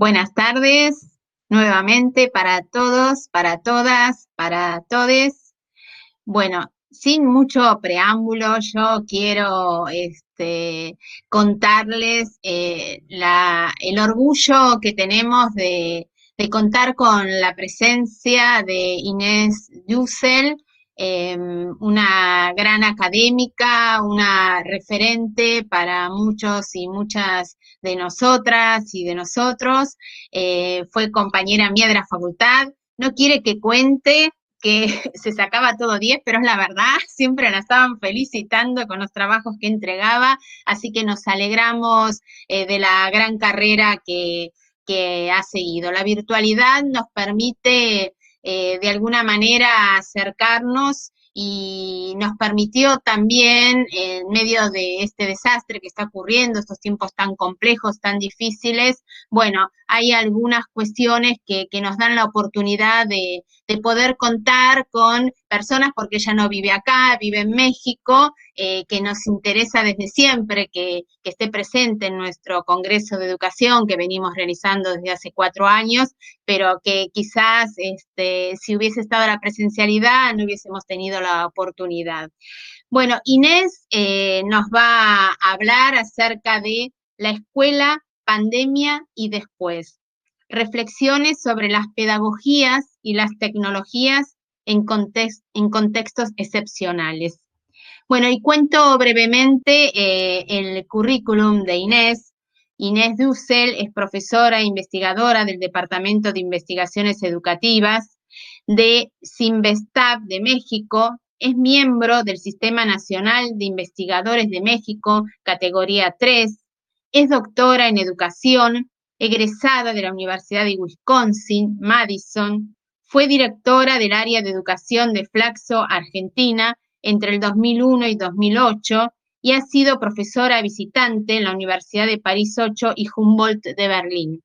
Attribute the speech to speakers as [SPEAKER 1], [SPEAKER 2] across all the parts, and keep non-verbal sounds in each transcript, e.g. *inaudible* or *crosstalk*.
[SPEAKER 1] Buenas tardes nuevamente para todos, para todas, para todes. Bueno, sin mucho preámbulo, yo quiero este, contarles eh, el orgullo que tenemos de, contar con la presencia de Inés Dussel, em, una gran académica, una referente para muchos y muchas de nosotras y de nosotros. Eh, fue compañera mía de la facultad. No quiere que cuente que *laughs* se sacaba todo 10, pero es la verdad, *laughs* siempre la estaban felicitando con los trabajos que entregaba, así que nos alegramos eh, de la gran carrera que, ha seguido. La virtualidad nos permite eh, de alguna manera acercarnos y nos permitió también, en medio de este desastre que está ocurriendo, estos tiempos tan complejos, tan difíciles, bueno, hay algunas cuestiones que, nos dan la oportunidad de, poder contar con personas, porque ella no vive acá, vive en México, eh, que nos interesa desde siempre que, esté presente en nuestro Congreso de Educación que venimos realizando desde hace cuatro años, pero que quizás este, si hubiese estado la presencialidad no hubiésemos tenido la oportunidad. Bueno, Inés eh, nos va a hablar acerca de la escuela pandemia y después. Reflexiones sobre las pedagogías y las tecnologías en, en contextos excepcionales. Bueno, y cuento brevemente eh, el currículum de Inés. Inés Dussel es profesora e investigadora del Departamento de Investigaciones Educativas de Sinvestab de México. Es miembro del Sistema Nacional de Investigadores de México, categoría 3, es doctora en educación, egresada de la Universidad de Wisconsin, Madison. Fue directora del área de educación de Flaxo, Argentina, entre el 2001 y 2008 y ha sido profesora visitante en la Universidad de París 8 y Humboldt de Berlín.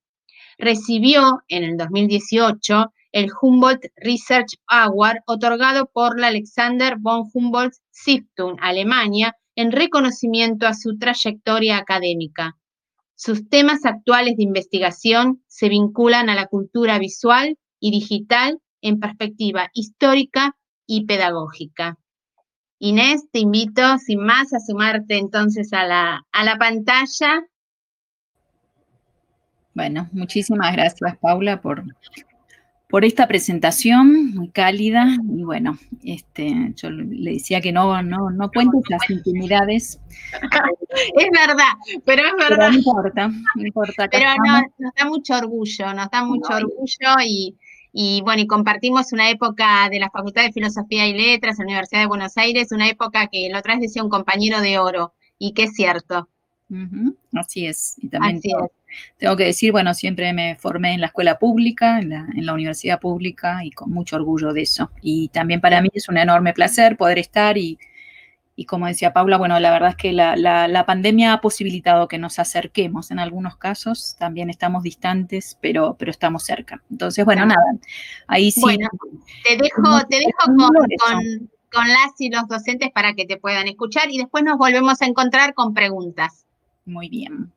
[SPEAKER 1] Recibió en el 2018 el Humboldt Research Award otorgado por la Alexander von Humboldt Stiftung, Alemania, en reconocimiento a su trayectoria académica. Sus temas actuales de investigación se vinculan a la cultura visual y digital en perspectiva histórica y pedagógica. Inés, te invito sin más a sumarte entonces a la, a la pantalla.
[SPEAKER 2] Bueno, muchísimas gracias Paula por por esta presentación muy cálida y bueno, este, yo le decía que no, no, no cuentes las intimidades. *laughs*
[SPEAKER 1] es verdad, pero es verdad.
[SPEAKER 2] no importa, no importa.
[SPEAKER 1] Pero no, nos da mucho orgullo, nos da mucho orgullo y, y bueno, y compartimos una época de la Facultad de Filosofía y Letras, la Universidad de Buenos Aires, una época que lo otra vez decía un compañero de oro, y que es cierto.
[SPEAKER 2] Así es, y también tengo que decir, bueno, siempre me formé en la escuela pública, en la, universidad pública y con mucho orgullo de eso. Y también para mí es un enorme placer poder estar y, como decía Paula, bueno, la verdad es que la, pandemia ha posibilitado que nos acerquemos en algunos casos, también estamos distantes, pero, pero estamos cerca. Entonces, bueno, nada, ahí sí.
[SPEAKER 1] Bueno, te dejo, te dejo con, con, con las y los docentes para que te puedan escuchar y después nos volvemos a encontrar con preguntas.
[SPEAKER 2] Muy bien.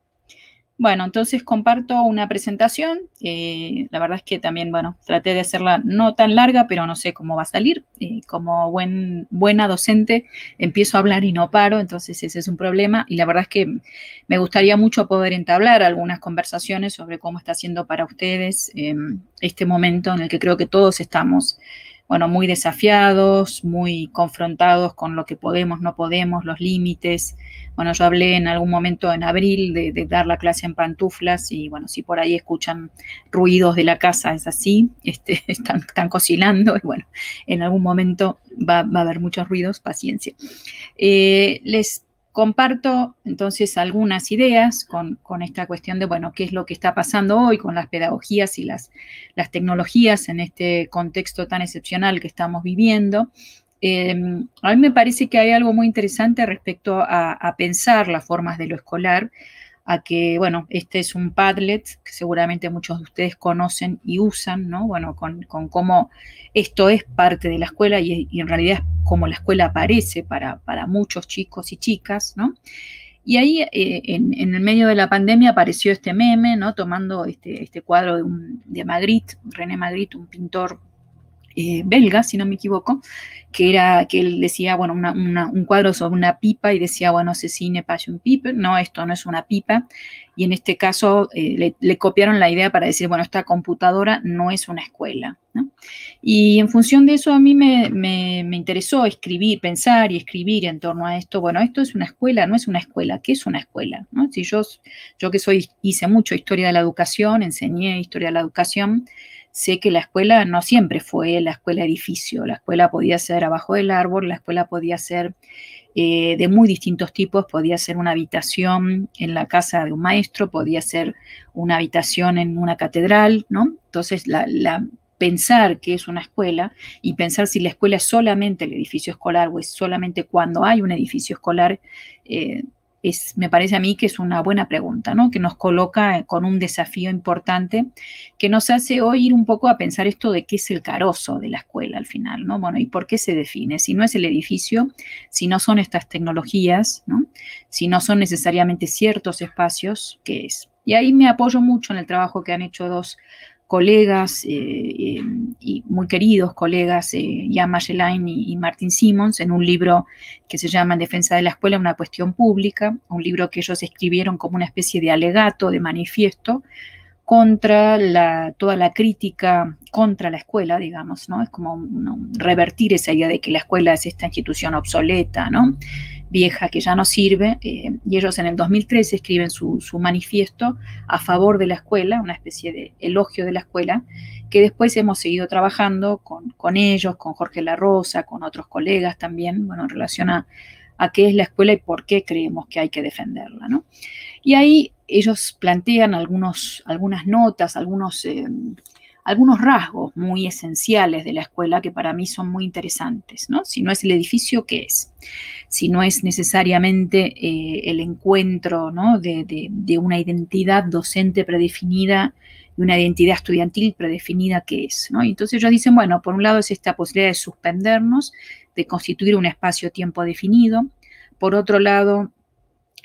[SPEAKER 2] Bueno, entonces comparto una presentación. Eh, la verdad es que también, bueno, traté de hacerla no tan larga, pero no sé cómo va a salir. Como buen, buena docente, empiezo a hablar y no paro, entonces ese es un problema. Y la verdad es que me gustaría mucho poder entablar algunas conversaciones sobre cómo está siendo para ustedes eh, este momento en el que creo que todos estamos bueno, muy desafiados, muy confrontados con lo que podemos, no podemos, los límites. Bueno, yo hablé en algún momento en abril de, dar la clase en pantuflas y bueno, si por ahí escuchan ruidos de la casa, es así, *laughs* este, están, están cocinando y bueno, en algún momento va, a haber muchos ruidos, paciencia. Eh, les Comparto entonces algunas ideas con, esta cuestión de, bueno, qué es lo que está pasando hoy con las pedagogías y las, las tecnologías en este contexto tan excepcional que estamos viviendo. Em, a mí me parece que hay algo muy interesante respecto a pensar las formas de lo escolar a que, bueno, este es un Padlet que seguramente muchos de ustedes conocen y usan, ¿no? Bueno, con, cómo esto es parte de la escuela y, en realidad es como la escuela aparece para, para muchos chicos y chicas, ¿no? Y ahí, eh, en, el medio de la pandemia, apareció este meme, ¿no? Tomando este, este cuadro de, de Magritte, René Magritte, un pintor eh, belga, si no me equivoco, que era que él decía, bueno, un cuadro sobre una pipa y decía, bueno, asesine passion pipe, no, esto no es una pipa. Y en este caso eh, le, copiaron la idea para decir, bueno, esta computadora no es una escuela. Y en función de eso a mí me, me, interesó escribir, pensar y escribir en torno a esto. Bueno, esto es una escuela, no es una escuela. ¿Qué es una escuela? Si yo, yo que soy, hice mucho historia de la educación, enseñé historia de la educación, sé que la escuela no siempre fue la escuela edificio, la escuela podía ser abajo del árbol, la escuela podía ser eh, de muy distintos tipos, podía ser una habitación en la casa de un maestro, podía ser una habitación en una catedral, ¿no? Entonces, la, pensar que es una escuela y pensar si la escuela es solamente el edificio escolar o es solamente cuando hay un edificio escolar, eh, me parece a mí que es una buena pregunta, ¿no? Que nos coloca con un desafío importante que nos hace hoy ir un poco a pensar esto de qué es el carozo de la escuela al final, ¿no? Bueno, ¿y por qué se define? Si no es el edificio, si no son estas tecnologías, ¿no? Si no son necesariamente ciertos espacios, ¿qué es? Y ahí me apoyo mucho en el trabajo que han hecho dos colegas eh, eh, y muy queridos colegas, eh, Jan Magelain y, Martin Simmons, en un libro que se llama En defensa de la escuela, una cuestión pública, un libro que ellos escribieron como una especie de alegato, de manifiesto, contra la, toda la crítica contra la escuela, digamos, ¿no? Es como revertir esa idea de que la escuela es esta institución obsoleta, ¿no? Vieja que ya no sirve, eh, y ellos en el 2013 escriben su, manifiesto a favor de la escuela, una especie de elogio de la escuela, que después hemos seguido trabajando con, con ellos, con Jorge La Rosa, con otros colegas también, bueno, en relación a, qué es la escuela y por qué creemos que hay que defenderla, ¿no? Y ahí ellos plantean algunos, algunas notas, algunos... Eh, algunos rasgos muy esenciales de la escuela que para mí son muy interesantes, ¿no? Si no es el edificio, ¿qué es? Si no es necesariamente eh, el encuentro ¿no? de, una identidad docente predefinida y una identidad estudiantil predefinida, ¿qué es? ¿no? Y entonces ellos dicen, bueno, por un lado es esta posibilidad de suspendernos, de constituir un espacio-tiempo definido, por otro lado,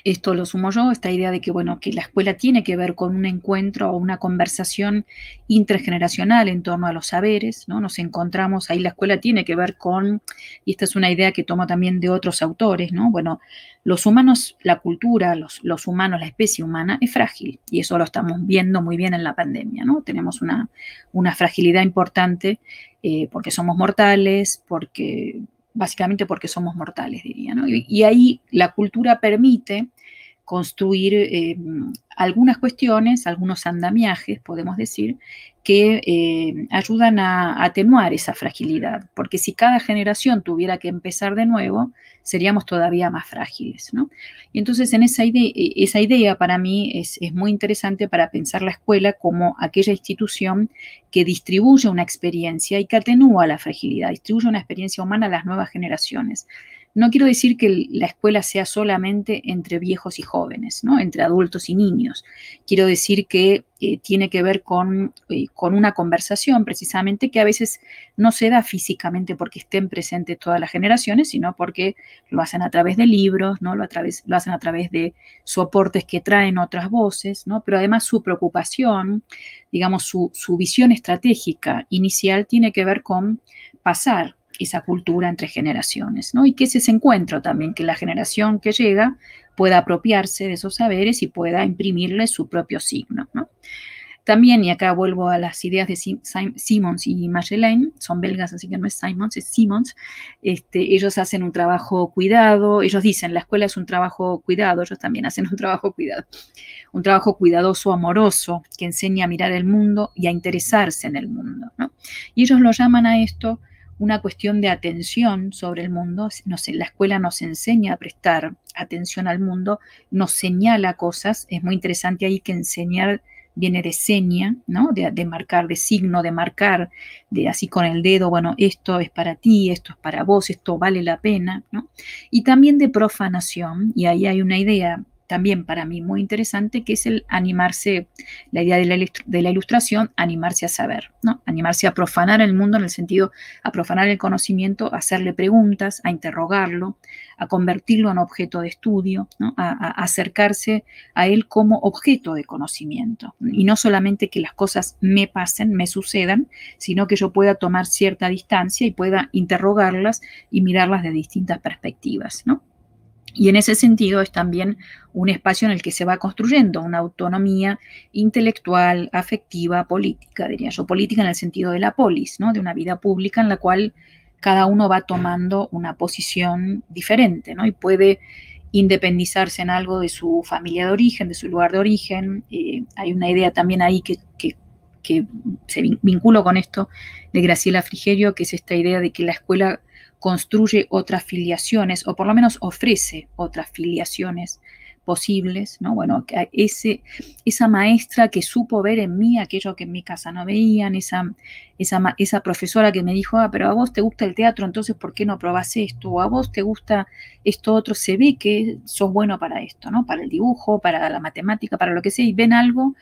[SPEAKER 2] esto lo sumo yo, esta idea de que, bueno, que la escuela tiene que ver con un encuentro o una conversación intergeneracional en torno a los saberes, ¿no? Nos encontramos, ahí la escuela tiene que ver con, y esta es una idea que tomo también de otros autores, ¿no? Bueno, los humanos, la cultura, los, los humanos, la especie humana es frágil, y eso lo estamos viendo muy bien en la pandemia, ¿no? Tenemos una, una fragilidad importante eh, porque somos mortales, porque básicamente porque somos mortales, diría. ¿no? Y, ahí la cultura permite construir eh, algunas cuestiones, algunos andamiajes, podemos decir, que eh, ayudan a, atenuar esa fragilidad, porque si cada generación tuviera que empezar de nuevo, seríamos todavía más frágiles. ¿no? Y entonces en esa idea, esa idea para mí es, es, muy interesante para pensar la escuela como aquella institución que distribuye una experiencia y que atenúa la fragilidad, distribuye una experiencia humana a las nuevas generaciones. No quiero decir que la escuela sea solamente entre viejos y jóvenes, ¿no? entre adultos y niños. Quiero decir que eh, tiene que ver con, eh, con, una conversación precisamente que a veces no se da físicamente porque estén presentes todas las generaciones, sino porque lo hacen a través de libros, ¿no? lo, a través, lo hacen a través de soportes que traen otras voces, ¿no? pero además su preocupación, digamos, su, su visión estratégica inicial tiene que ver con pasar esa cultura entre generaciones, ¿no? Y que ese es ese encuentro también, que la generación que llega pueda apropiarse de esos saberes y pueda imprimirle su propio signo, ¿no? También, y acá vuelvo a las ideas de Simons y Magellan, son belgas, así que no es Simons, es Simons, este, ellos hacen un trabajo cuidado, ellos dicen, la escuela es un trabajo cuidado, ellos también hacen un trabajo cuidado, un trabajo cuidadoso, amoroso, que enseña a mirar el mundo y a interesarse en el mundo, ¿no? Y ellos lo llaman a esto una cuestión de atención sobre el mundo. la escuela nos enseña a prestar atención al mundo, nos señala cosas. Es muy interesante ahí que enseñar viene de seña, ¿no? De, marcar, de signo, de marcar, de así con el dedo, bueno, esto es para ti, esto es para vos, esto vale la pena, ¿no? Y también de profanación, y ahí hay una idea también para mí muy interesante, que es el animarse, la idea de la, ilustración, animarse a saber, ¿no? Animarse a profanar el mundo en el sentido, a profanar el conocimiento, a hacerle preguntas, a interrogarlo, a convertirlo en objeto de estudio, a, acercarse a él como objeto de conocimiento. Y no solamente que las cosas me pasen, me sucedan, sino que yo pueda tomar cierta distancia y pueda interrogarlas y mirarlas de distintas perspectivas. ¿no? Y en ese sentido es también un espacio en el que se va construyendo una autonomía intelectual, afectiva, política, diría yo, política en el sentido de la polis, ¿no? de una vida pública en la cual cada uno va tomando una posición diferente ¿no? y puede independizarse en algo de su familia de origen, de su lugar de origen. Eh, hay una idea también ahí que, que, que se vincula con esto de Graciela Frigerio, que es esta idea de que la escuela construye otras filiaciones o por lo menos ofrece otras filiaciones posibles, ¿no? Bueno, ese, esa maestra que supo ver en mí aquello que en mi casa no veían, esa, esa, esa profesora que me dijo, ah, pero a vos te gusta el teatro, entonces ¿por qué no probás esto? O a vos te gusta esto otro, se ve que sos bueno para esto, ¿no? Para el dibujo, para la matemática, para lo que sea, y ven algo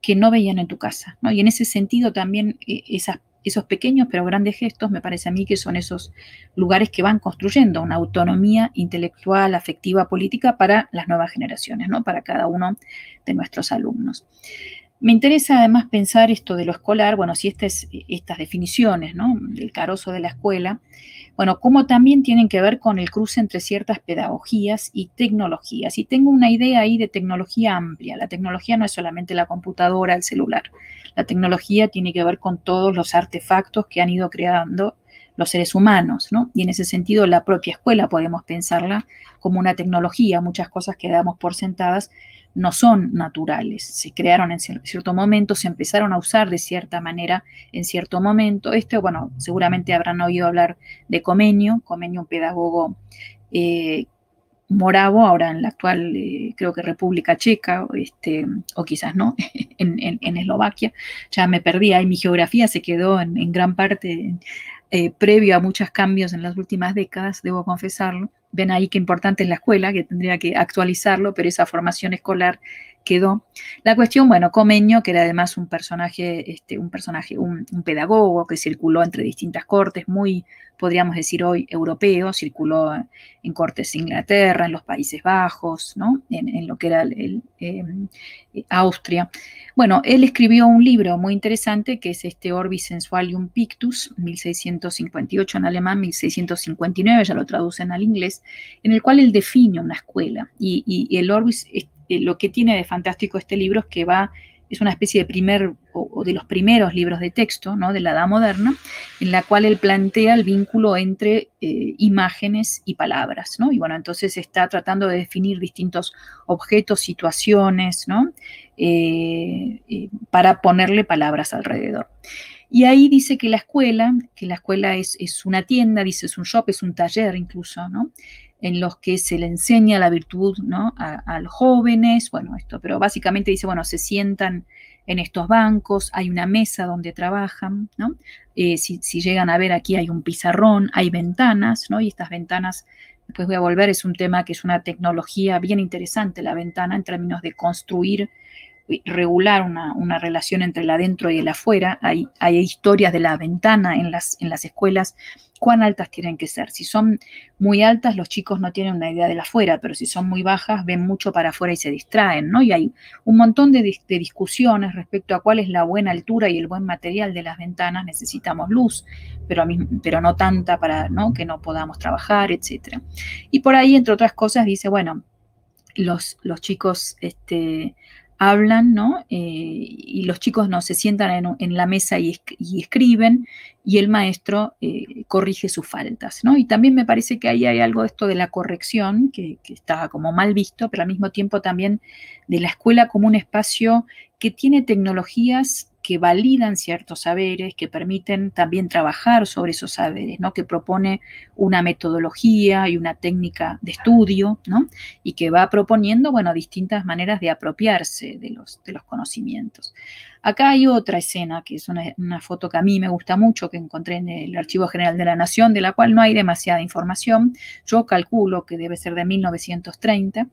[SPEAKER 2] que no veían en tu casa, ¿no? Y en ese sentido también eh, esas esos pequeños pero grandes gestos me parece a mí que son esos lugares que van construyendo una autonomía intelectual, afectiva, política para las nuevas generaciones, ¿no? para cada uno de nuestros alumnos. Me interesa además pensar esto de lo escolar, bueno, si estas, estas definiciones, ¿no? El carozo de la escuela, bueno, cómo también tienen que ver con el cruce entre ciertas pedagogías y tecnologías. Y tengo una idea ahí de tecnología amplia. La tecnología no es solamente la computadora, el celular. La tecnología tiene que ver con todos los artefactos que han ido creando los seres humanos, ¿no? Y en ese sentido, la propia escuela podemos pensarla como una tecnología. Muchas cosas que damos por sentadas no son naturales, se crearon en cierto momento, se empezaron a usar de cierta manera en cierto momento. Este, bueno, seguramente habrán oído hablar de Comenio, Comenio, un pedagogo eh, moravo, ahora en la actual, eh, creo que República Checa, este, o quizás no, *laughs* en, Eslovaquia. Ya me perdí ahí, mi geografía se quedó en, gran parte eh, previo a muchos cambios en las últimas décadas, debo confesarlo. Ven ahí qué importante es la escuela, que tendría que actualizarlo, pero esa formación escolar quedó. La cuestión, bueno, Comeño, que era además un personaje, este, un personaje, un, pedagogo que circuló entre distintas cortes, muy, podríamos decir hoy, europeo, circuló en cortes de Inglaterra, en los Países Bajos, ¿no? en, lo que era el, em, Austria. Bueno, él escribió un libro muy interesante que es este Orbis Sensualium Pictus, 1658 en alemán, 1659, ya lo traducen al inglés, en el cual él define una escuela. Y, y el Orbis eh, lo que tiene de fantástico este libro es que va, es una especie de primer o, de los primeros libros de texto ¿no? de la Edad Moderna, en la cual él plantea el vínculo entre eh, imágenes y palabras. ¿no? Y bueno, entonces está tratando de definir distintos objetos, situaciones, ¿no? Eh, para ponerle palabras alrededor. Y ahí dice que la escuela, que la escuela es, es, una tienda, dice es un shop, es un taller incluso, ¿no? En los que se le enseña la virtud ¿no? a, los jóvenes, bueno, esto, pero básicamente dice, bueno, se sientan en estos bancos, hay una mesa donde trabajan, ¿no? Eh, si, si, llegan a ver aquí hay un pizarrón, hay ventanas, ¿no? Y estas ventanas, después voy a volver, es un tema que es una tecnología bien interesante, la ventana, en términos de construir regular una, una, relación entre el adentro y el afuera. Hay, hay historias de la ventana en las, en las escuelas, cuán altas tienen que ser. Si son muy altas, los chicos no tienen una idea del afuera, pero si son muy bajas, ven mucho para afuera y se distraen, ¿no? Y hay un montón de, de discusiones respecto a cuál es la buena altura y el buen material de las ventanas. Necesitamos luz, pero, pero no tanta para ¿no? que no podamos trabajar, etc. Y por ahí, entre otras cosas, dice, bueno, los, los chicos este, hablan, ¿no? Eh, y los chicos no se sientan en, la mesa y, escriben y el maestro eh, corrige sus faltas, ¿no? Y también me parece que ahí hay algo de esto de la corrección, que, que está como mal visto, pero al mismo tiempo también de la escuela como un espacio que tiene tecnologías que validan ciertos saberes, que permiten también trabajar sobre esos saberes, ¿no? que propone una metodología y una técnica de estudio, ¿no? y que va proponiendo bueno, distintas maneras de apropiarse de los, de los conocimientos. Acá hay otra escena, que es una, una, foto que a mí me gusta mucho, que encontré en el Archivo General de la Nación, de la cual no hay demasiada información. Yo calculo que debe ser de 1930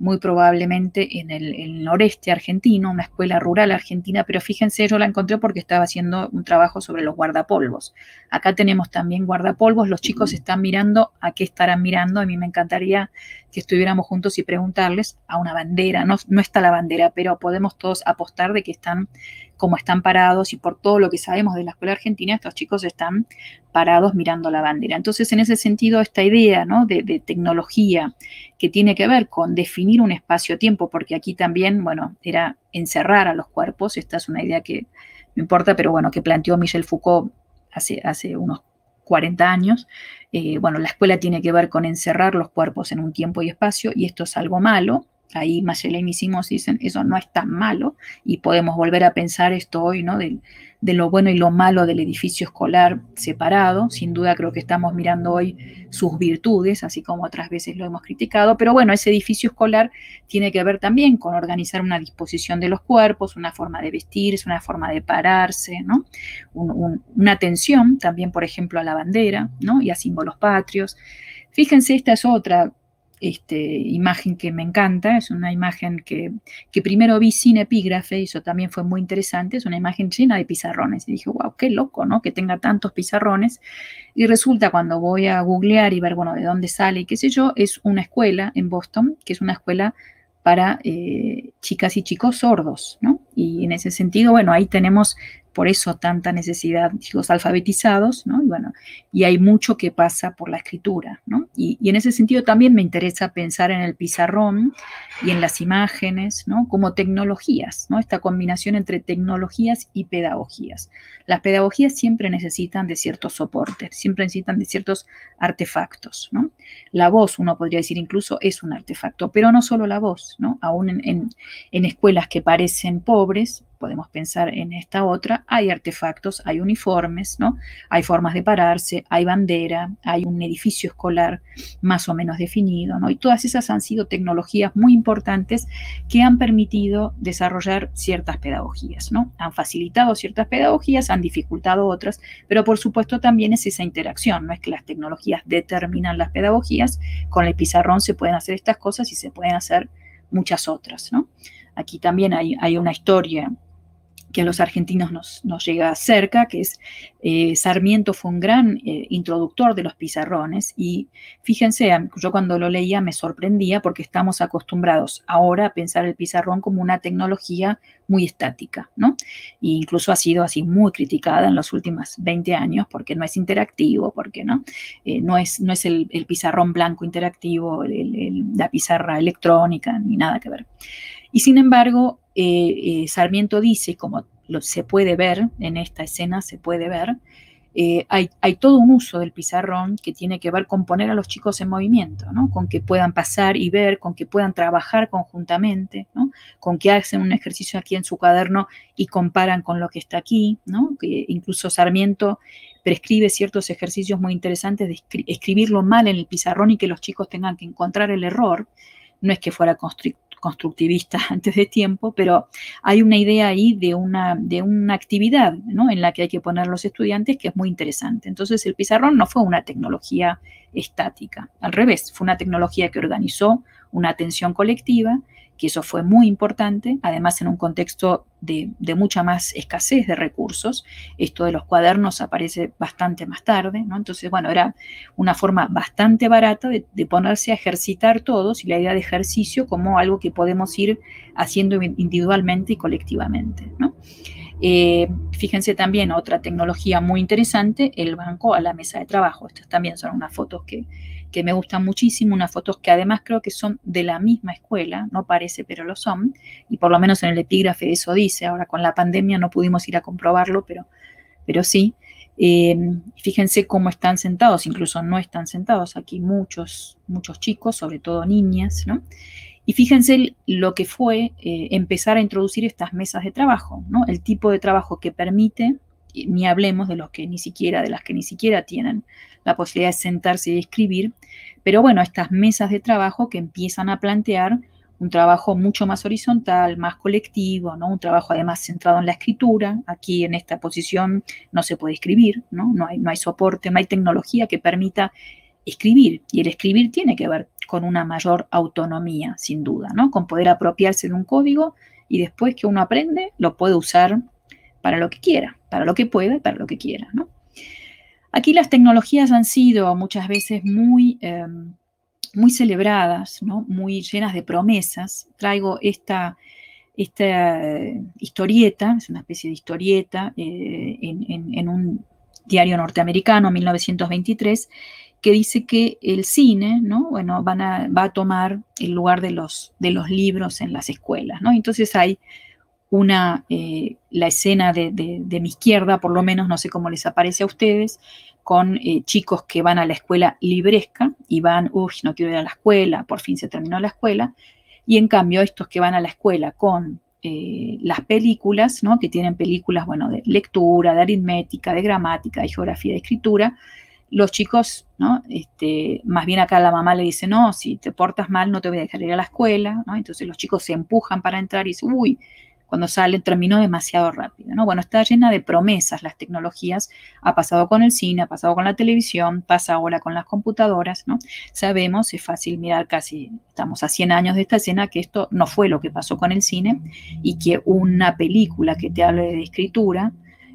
[SPEAKER 2] muy probablemente en el, noreste argentino, una escuela rural argentina, pero fíjense, yo la encontré porque estaba haciendo un trabajo sobre los guardapolvos. Acá tenemos también guardapolvos, los chicos están mirando, ¿a qué estarán mirando? A mí me encantaría que estuviéramos juntos y preguntarles a una bandera, no, no está la bandera, pero podemos todos apostar de que están como están parados y por todo lo que sabemos de la escuela argentina, estos chicos están parados mirando la bandera. Entonces, en ese sentido, esta idea de tecnología que tiene que ver con definir un espacio-tiempo, porque aquí también, bueno, era encerrar a los cuerpos, esta es una idea que no importa, pero bueno, que planteó Michel Foucault hace, hace unos 40 años. Eh, bueno, la escuela tiene que ver con encerrar los cuerpos en un tiempo y espacio, y esto es algo malo, Ahí Machelin y Simos dicen, eso no es tan malo y podemos volver a pensar esto hoy, ¿no? De, de, lo bueno y lo malo del edificio escolar separado. Sin duda creo que estamos mirando hoy sus virtudes, así como otras veces lo hemos criticado, pero bueno, ese edificio escolar tiene que ver también con organizar una disposición de los cuerpos, una forma de vestirse, una forma de pararse, ¿no? una atención también, por ejemplo, a la bandera, ¿no? Y a símbolos patrios. Fíjense, esta es otra este, imagen que me encanta, es una imagen que, primero vi sin epígrafe, y eso también fue muy interesante, es una imagen llena de pizarrones. Y dije, wow, qué loco, ¿no? Que tenga tantos pizarrones. Y resulta cuando voy a googlear y ver, bueno, de dónde sale y qué sé yo, es una escuela en Boston, que es una escuela para eh, chicas y chicos sordos, ¿no? Y en ese sentido, bueno, ahí tenemos por eso tanta necesidad de alfabetizados, ¿no? Y bueno, y hay mucho que pasa por la escritura, ¿no? Y, en ese sentido también me interesa pensar en el pizarrón y en las imágenes, ¿no? Como tecnologías, ¿no? Esta combinación entre tecnologías y pedagogías. Las pedagogías siempre necesitan de ciertos soportes, siempre necesitan de ciertos artefactos, ¿no? La voz, uno podría decir incluso, es un artefacto, pero no solo la voz, ¿no? Aún en, en escuelas que parecen pobres, podemos pensar en esta otra, hay artefactos, hay uniformes, ¿no? Hay formas de pararse, hay bandera, hay un edificio escolar más o menos definido, ¿no? Y todas esas han sido tecnologías muy importantes que han permitido desarrollar ciertas pedagogías, ¿no? Han facilitado ciertas pedagogías, han dificultado otras, pero por supuesto también es esa interacción, no es que las tecnologías determinan las pedagogías, con el pizarrón se pueden hacer estas cosas y se pueden hacer muchas otras, ¿no? Aquí también hay, hay una historia que a los argentinos nos, llega cerca, que es eh, Sarmiento fue un gran eh, introductor de los pizarrones y fíjense, yo cuando lo leía me sorprendía porque estamos acostumbrados ahora a pensar el pizarrón como una tecnología muy estática, ¿no? E incluso ha sido así muy criticada en los últimos 20 años porque no es interactivo, porque no, eh, no es, no es el, pizarrón blanco interactivo, la pizarra electrónica, ni nada que ver. Y sin embargo, eh, eh, Sarmiento dice, como se puede ver en esta escena, se puede ver, eh, hay, todo un uso del pizarrón que tiene que ver con poner a los chicos en movimiento, con que puedan pasar y ver, con que puedan trabajar conjuntamente, con que hacen un ejercicio aquí en su cuaderno y comparan con lo que está aquí, que incluso Sarmiento prescribe ciertos ejercicios muy interesantes de escribirlo mal en el pizarrón y que los chicos tengan que encontrar el error. No es que fuera constructivista *laughs* antes de tiempo, pero hay una idea ahí de una, de una actividad ¿no? en la que hay que poner los estudiantes que es muy interesante. Entonces el pizarrón no fue una tecnología estática, al revés, fue una tecnología que organizó una atención colectiva que eso fue muy importante, además en un contexto de, mucha más escasez de recursos. Esto de los cuadernos aparece bastante más tarde, ¿no? Entonces, bueno, era una forma bastante barata de, ponerse a ejercitar todos y la idea de ejercicio como algo que podemos ir haciendo individualmente y colectivamente, ¿no? Eh, fíjense también otra tecnología muy interesante, el banco a la mesa de trabajo. Estas también son unas fotos que, que me gustan muchísimo, unas fotos que además creo que son de la misma escuela, no parece, pero lo son, y por lo menos en el epígrafe eso dice, ahora con la pandemia no pudimos ir a comprobarlo, pero, pero sí. Eh, fíjense cómo están sentados, incluso no están sentados aquí muchos, muchos chicos, sobre todo niñas, ¿no? Y fíjense lo que fue eh, empezar a introducir estas mesas de trabajo, ¿no? El tipo de trabajo que permite ni hablemos de los que ni siquiera, de las que ni siquiera tienen la posibilidad de sentarse y escribir, pero bueno, estas mesas de trabajo que empiezan a plantear un trabajo mucho más horizontal, más colectivo, ¿no? Un trabajo además centrado en la escritura. Aquí en esta posición no se puede escribir, ¿no? No hay, no hay soporte, no hay tecnología que permita escribir. Y el escribir tiene que ver con una mayor autonomía, sin duda, ¿no? Con poder apropiarse de un código y después que uno aprende, lo puede usar para lo que quiera, para lo que pueda, para lo que quiera, ¿no? Aquí las tecnologías han sido muchas veces muy, em, muy celebradas, ¿no? muy llenas de promesas. Traigo esta, esta historieta, es una especie de historieta eh, en, un diario norteamericano, 1923, que dice que el cine, ¿no? Bueno, va a tomar el lugar de los, de los libros en las escuelas, ¿no? Entonces hay una, eh, la escena de, mi izquierda, por lo menos, no sé cómo les aparece a ustedes, con eh, chicos que van a la escuela libresca y van, uy, no quiero ir a la escuela, por fin se terminó la escuela, y en cambio estos que van a la escuela con eh, las películas, ¿no? que tienen películas, bueno, de lectura, de aritmética, de gramática, de geografía, de escritura, los chicos, ¿no? Este, más bien acá la mamá le dice, no, si te portas mal no te voy a dejar ir a la escuela, ¿no? Entonces los chicos se empujan para entrar y dicen, uy, cuando sale terminó demasiado rápido, ¿no? Bueno, está llena de promesas las tecnologías, ha pasado con el cine, ha pasado con la televisión, pasa ahora con las computadoras, ¿no? Sabemos, es fácil mirar casi, estamos a 100 años de esta escena, que esto no fue lo que pasó con el cine y que una película que te hable de escritura,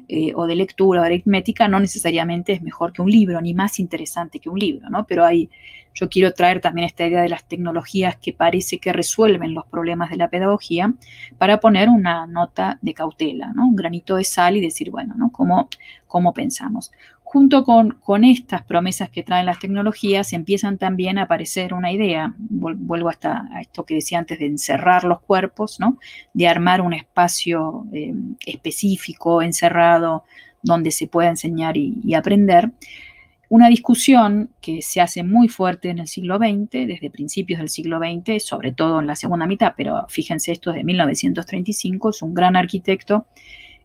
[SPEAKER 2] eh, o de lectura o aritmética no necesariamente es mejor que un libro, ni más interesante que un libro, ¿no? Pero hay, yo quiero traer también esta idea de las tecnologías que parece que resuelven los problemas de la pedagogía para poner una nota de cautela, ¿no? Un granito de sal y decir, bueno, ¿no? ¿Cómo, cómo pensamos? Junto con, con, estas promesas que traen las tecnologías, empiezan también a aparecer una idea, vuelvo hasta a esto que decía antes de encerrar los cuerpos, ¿no? de armar un espacio eh, específico, encerrado, donde se pueda enseñar y, aprender. Una discusión que se hace muy fuerte en el siglo XX, desde principios del siglo XX, sobre todo en la segunda mitad, pero fíjense, esto es de 1935, es un gran arquitecto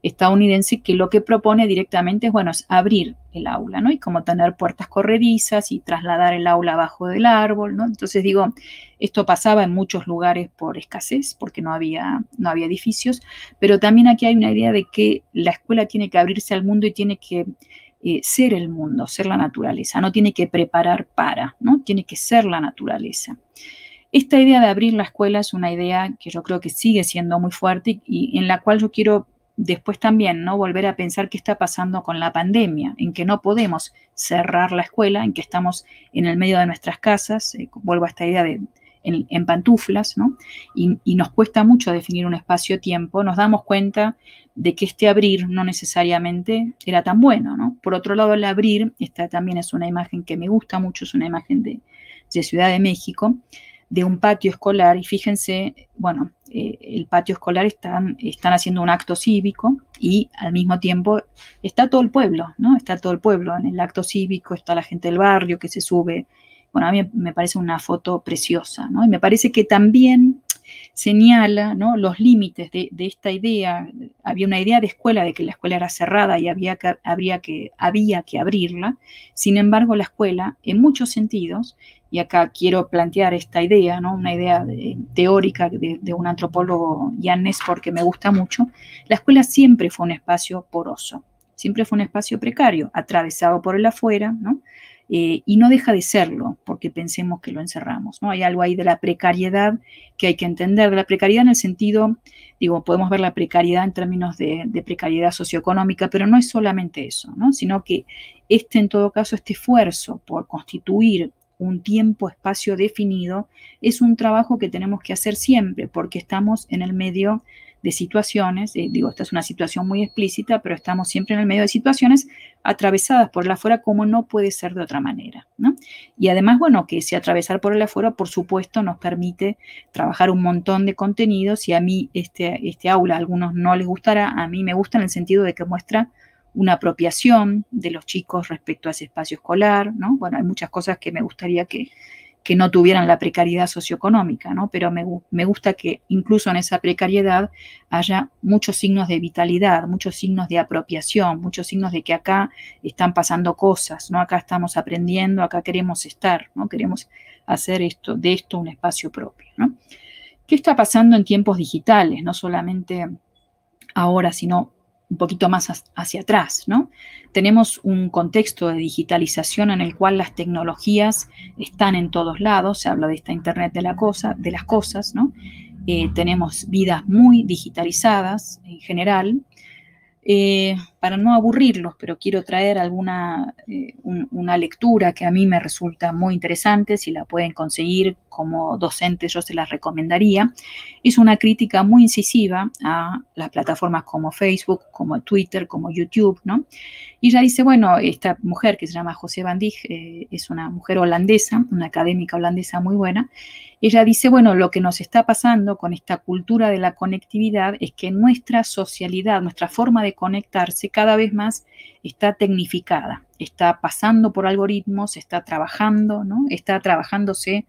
[SPEAKER 2] estadounidense que lo que propone directamente es, bueno, abrir el aula, ¿no? Y como tener puertas corredizas y trasladar el aula abajo del árbol, ¿no? Entonces digo, esto pasaba en muchos lugares por escasez, porque no había, no había edificios, pero también aquí hay una idea de que la escuela tiene que abrirse al mundo y tiene que eh, ser el mundo, ser la naturaleza, no tiene que preparar para, ¿no? Tiene que ser la naturaleza. Esta idea de abrir la escuela es una idea que yo creo que sigue siendo muy fuerte y en la cual yo quiero después también, ¿no? Volver a pensar qué está pasando con la pandemia, en que no podemos cerrar la escuela, en que estamos en el medio de nuestras casas, eh, vuelvo a esta idea de en, pantuflas, ¿no? Y, y, nos cuesta mucho definir un espacio-tiempo, nos damos cuenta de que este abrir no necesariamente era tan bueno, ¿no? Por otro lado, el abrir, esta también es una imagen que me gusta mucho, es una imagen de, de Ciudad de México, de un patio escolar, y fíjense, bueno, eh, el patio escolar están, están haciendo un acto cívico y al mismo tiempo está todo el pueblo, ¿no? Está todo el pueblo en el acto cívico, está la gente del barrio que se sube. Bueno, a mí me parece una foto preciosa, ¿no? Y me parece que también señala ¿no? los límites de, esta idea. Había una idea de escuela de que la escuela era cerrada y había que, habría que, había que abrirla. Sin embargo, la escuela, en muchos sentidos, y acá quiero plantear esta idea, ¿no? una idea teórica de, un antropólogo, Jan porque me gusta mucho, la escuela siempre fue un espacio poroso, siempre fue un espacio precario, atravesado por el afuera, ¿no? Eh, y no deja de serlo porque pensemos que lo encerramos. ¿no? Hay algo ahí de la precariedad que hay que entender, de la precariedad en el sentido, digo, podemos ver la precariedad en términos de, de precariedad socioeconómica, pero no es solamente eso, ¿no? sino que este, en todo caso, este esfuerzo por constituir un tiempo, espacio definido, es un trabajo que tenemos que hacer siempre, porque estamos en el medio de situaciones, eh, digo, esta es una situación muy explícita, pero estamos siempre en el medio de situaciones atravesadas por el afuera como no puede ser de otra manera, ¿no? Y además, bueno, que ese atravesar por el afuera, por supuesto, nos permite trabajar un montón de contenidos y a mí este, este aula a algunos no les gustará, a mí me gusta en el sentido de que muestra una apropiación de los chicos respecto a ese espacio escolar, ¿no? Bueno, hay muchas cosas que me gustaría que, no tuvieran la precariedad socioeconómica, ¿no? Pero me, me, gusta que incluso en esa precariedad haya muchos signos de vitalidad, muchos signos de apropiación, muchos signos de que acá están pasando cosas, ¿no? Acá estamos aprendiendo, acá queremos estar, ¿no? Queremos hacer esto, de esto un espacio propio, ¿no? ¿Qué está pasando en tiempos digitales? No solamente ahora, sino un poquito más hacia atrás, ¿no? Tenemos un contexto de digitalización en el cual las tecnologías están en todos lados, se habla de esta Internet de, la cosa, de las cosas, ¿no? Eh, tenemos vidas muy digitalizadas en general, eh, para no aburrirlos, pero quiero traer alguna eh, una lectura que a mí me resulta muy interesante, si la pueden conseguir como docente yo se las recomendaría. Es una crítica muy incisiva a las plataformas como Facebook, como Twitter, como YouTube, ¿no? Y ella dice, bueno, esta mujer que se llama José Van Dijk eh, es una mujer holandesa, una académica holandesa muy buena, ella dice, bueno, lo que nos está pasando con esta cultura de la conectividad es que nuestra socialidad, nuestra forma de conectarse cada vez más está tecnificada, está pasando por algoritmos, está trabajando, ¿no? Está trabajándose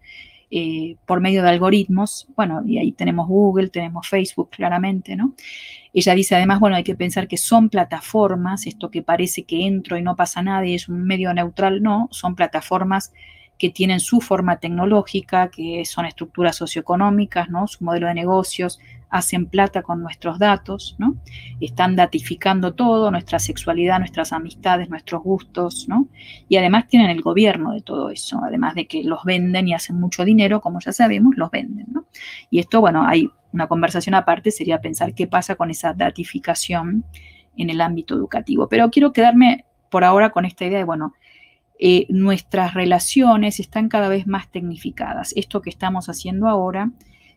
[SPEAKER 2] eh, por medio de algoritmos. Bueno, y ahí tenemos Google, tenemos Facebook claramente, ¿no? Ella dice además, bueno, hay que pensar que son plataformas, esto que parece que entro y no pasa nada y es un medio neutral, no, son plataformas que tienen su forma tecnológica, que son estructuras socioeconómicas, ¿no? su modelo de negocios, hacen plata con nuestros datos, ¿no? están datificando todo, nuestra sexualidad, nuestras amistades, nuestros gustos, ¿no? y además tienen el gobierno de todo eso, además de que los venden y hacen mucho dinero, como ya sabemos, los venden. ¿no? Y esto, bueno, hay una conversación aparte, sería pensar qué pasa con esa datificación en el ámbito educativo. Pero quiero quedarme por ahora con esta idea de, bueno, eh, nuestras relaciones están cada vez más tecnificadas. Esto que estamos haciendo ahora,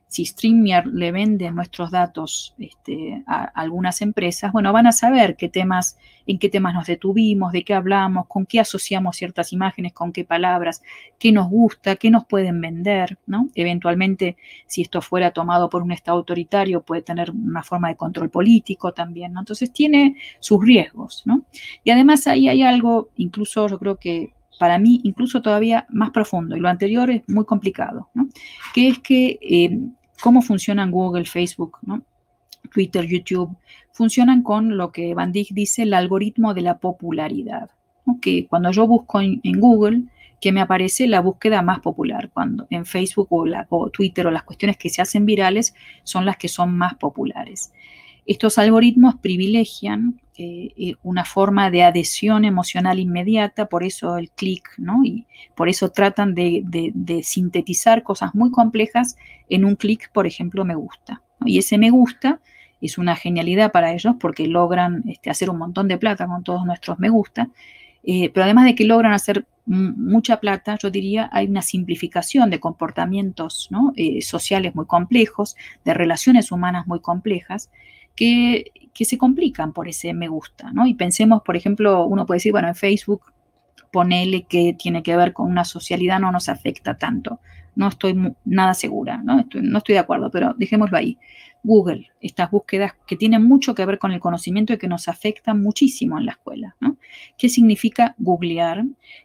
[SPEAKER 2] si StreamYard le vende nuestros datos este, a, algunas empresas, bueno, van a saber qué temas, en qué temas nos detuvimos, de qué hablamos, con qué asociamos ciertas imágenes, con qué palabras, qué nos gusta, qué nos pueden vender, ¿no? Eventualmente, si esto fuera tomado por un Estado autoritario, puede tener una forma de control político también. Entonces tiene sus riesgos, ¿no? Y además ahí hay algo, incluso yo creo que para mí incluso todavía más profundo, y lo anterior es muy complicado, ¿no? que es que eh, cómo funcionan Google, Facebook. Twitter, YouTube, funcionan con lo que Van Dijk dice el algoritmo de la popularidad. Que cuando yo busco en, Google, que me aparece la búsqueda más popular, cuando en Facebook o Twitter o las cuestiones que se hacen virales son las que son más populares. Estos algoritmos privilegian eh, eh, una forma de adhesión emocional inmediata, por eso el clic, ¿no? Y por eso tratan de, sintetizar cosas muy complejas en un clic, por ejemplo, me gusta. Y ese me gusta es una genialidad para ellos porque logran este, hacer un montón de plata con todos nuestros me gusta, eh, pero además de que logran hacer mucha plata, yo diría, hay una simplificación de comportamientos sociales muy complejos, de relaciones humanas muy complejas, que, se complican por ese me gusta, ¿no? Y pensemos, por ejemplo, uno puede decir, bueno, en Facebook ponele que tiene que ver con una socialidad, no nos afecta tanto. No estoy nada segura, ¿no? no estoy de acuerdo, pero dejémoslo ahí. Google, estas búsquedas que tienen mucho que ver con el conocimiento y que nos afectan muchísimo en la escuela. ¿no? ¿Qué significa googlear?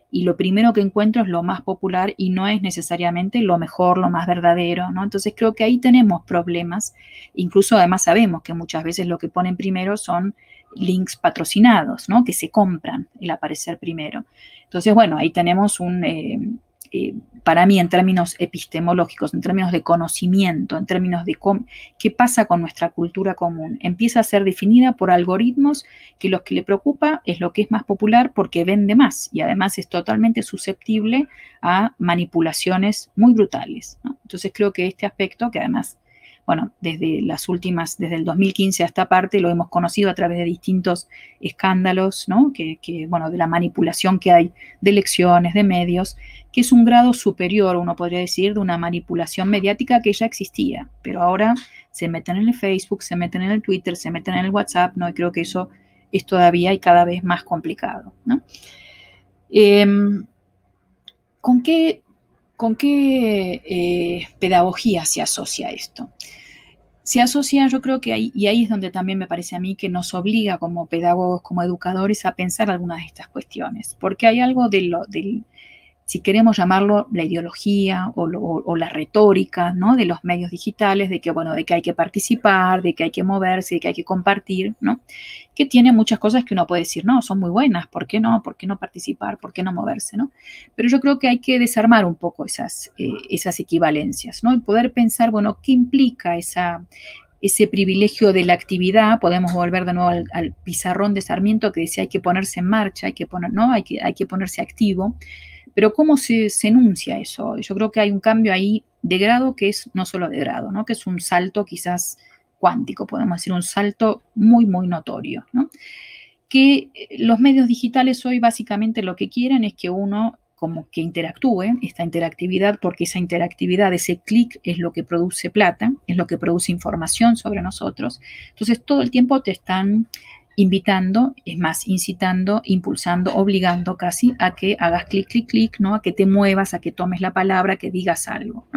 [SPEAKER 2] Y lo primero que encuentro es lo más popular y no es necesariamente lo mejor, lo más verdadero. ¿no? Entonces creo que ahí tenemos problemas. Incluso además sabemos que muchas veces lo que ponen primero son links patrocinados, ¿no? que se compran el aparecer primero. Entonces, bueno, ahí tenemos un... Eh, eh, para mí en términos epistemológicos, en términos de conocimiento, en términos de qué pasa con nuestra cultura común, empieza a ser definida por algoritmos que lo que le preocupa es lo que es más popular porque vende más y además es totalmente susceptible a manipulaciones muy brutales. Entonces creo que este aspecto, que además bueno, desde las últimas, desde el 2015 a esta parte, lo hemos conocido a través de distintos escándalos, ¿no? Que, bueno, de la manipulación que hay de elecciones, de medios, que es un grado superior, uno podría decir, de una manipulación mediática que ya existía, pero ahora se meten en el Facebook, se meten en el Twitter, se meten en el WhatsApp, ¿no? Y creo que eso es todavía y cada vez más complicado. Em, ¿Con qué ¿Con qué eh, pedagogía se asocia esto? Se asocia, yo creo que ahí, y ahí es donde también me parece a mí que nos obliga como pedagogos, como educadores, a pensar algunas de estas cuestiones, porque hay algo de lo, del, si queremos llamarlo la ideología o, la retórica ¿no? de los medios digitales, de que, bueno, de que hay que participar, de que hay que moverse, de que hay que compartir, ¿no? Que tiene muchas cosas que uno puede decir, no, son muy buenas, ¿por qué no? ¿Por qué no participar? ¿Por qué no moverse? ¿no? Pero yo creo que hay que desarmar un poco esas, eh, esas equivalencias ¿no? y poder pensar, bueno, ¿qué implica esa ese privilegio de la actividad, podemos volver de nuevo al, pizarrón de Sarmiento que decía hay que ponerse en marcha, hay que, poner, ¿no? hay que, hay que ponerse activo, pero ¿cómo se, se, enuncia eso? Yo creo que hay un cambio ahí de grado que es no solo de grado, ¿no? que es un salto quizás cuántico, podemos decir, un salto muy, muy notorio. ¿no? Que los medios digitales hoy básicamente lo que quieren es que uno como que interactúe, esta interactividad, porque esa interactividad, ese clic es lo que produce plata, es lo que produce información sobre nosotros. Entonces, todo el tiempo te están invitando, es más, incitando, impulsando, obligando casi a que hagas clic, clic, clic, ¿no? A que te muevas, a que tomes la palabra, que digas algo.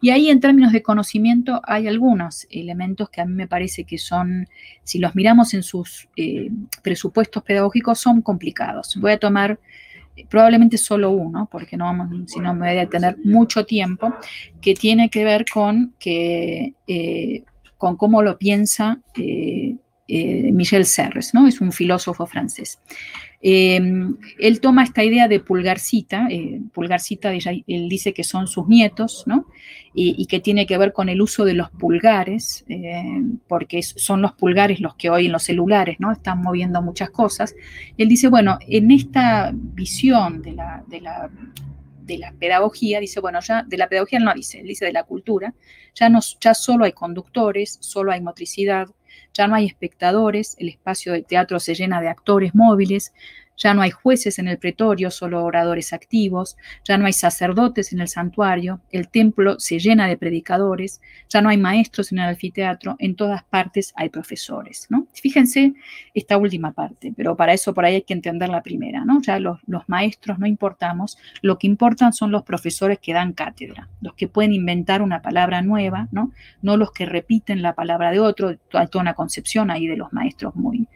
[SPEAKER 2] Y ahí en términos de conocimiento hay algunos elementos que a mí me parece que son, si los miramos en sus eh, presupuestos pedagógicos, son complicados. Voy a tomar probablemente solo uno, porque no vamos, si no me voy a tener mucho tiempo, que tiene que ver con que eh, con cómo lo piensa eh, eh, Michel Serres, ¿no? Es un filósofo francés. Eh, él toma esta idea de Pulgarcita, eh, Pulgarcita, él dice que son sus nietos, ¿no? Y, que tiene que ver con el uso de los pulgares, porque son los pulgares los que hoy en los celulares, ¿no? Están moviendo muchas cosas. Él dice, bueno, en esta visión de la, de la de la pedagogía, dice, bueno, ya de la pedagogía no dice, él dice de la cultura, ya, no, ya solo hay conductores, solo hay motricidad, ya no hay espectadores, el espacio de teatro se llena de actores móviles, ya no hay jueces en el pretorio, solo oradores activos, ya no hay sacerdotes en el santuario, el templo se llena de predicadores, ya no hay maestros en el anfiteatro, en todas partes hay profesores. ¿no? Fíjense esta última parte, pero para eso por ahí hay que entender la primera. ¿no? Ya los, los maestros no importamos, lo que importan son los profesores que dan cátedra, los que pueden inventar una palabra nueva, no, no los que repiten la palabra de otro, hay toda una concepción ahí de los maestros muy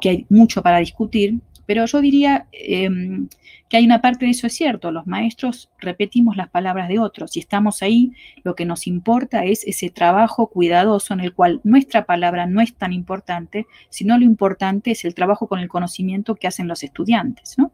[SPEAKER 2] que hay mucho para discutir, pero yo diría em, que hay una parte de eso es cierto, los maestros repetimos las palabras de otros y estamos ahí, lo que nos importa es ese trabajo cuidadoso en el cual nuestra palabra no es tan importante, sino lo importante es el trabajo con el conocimiento que hacen los estudiantes. ¿no?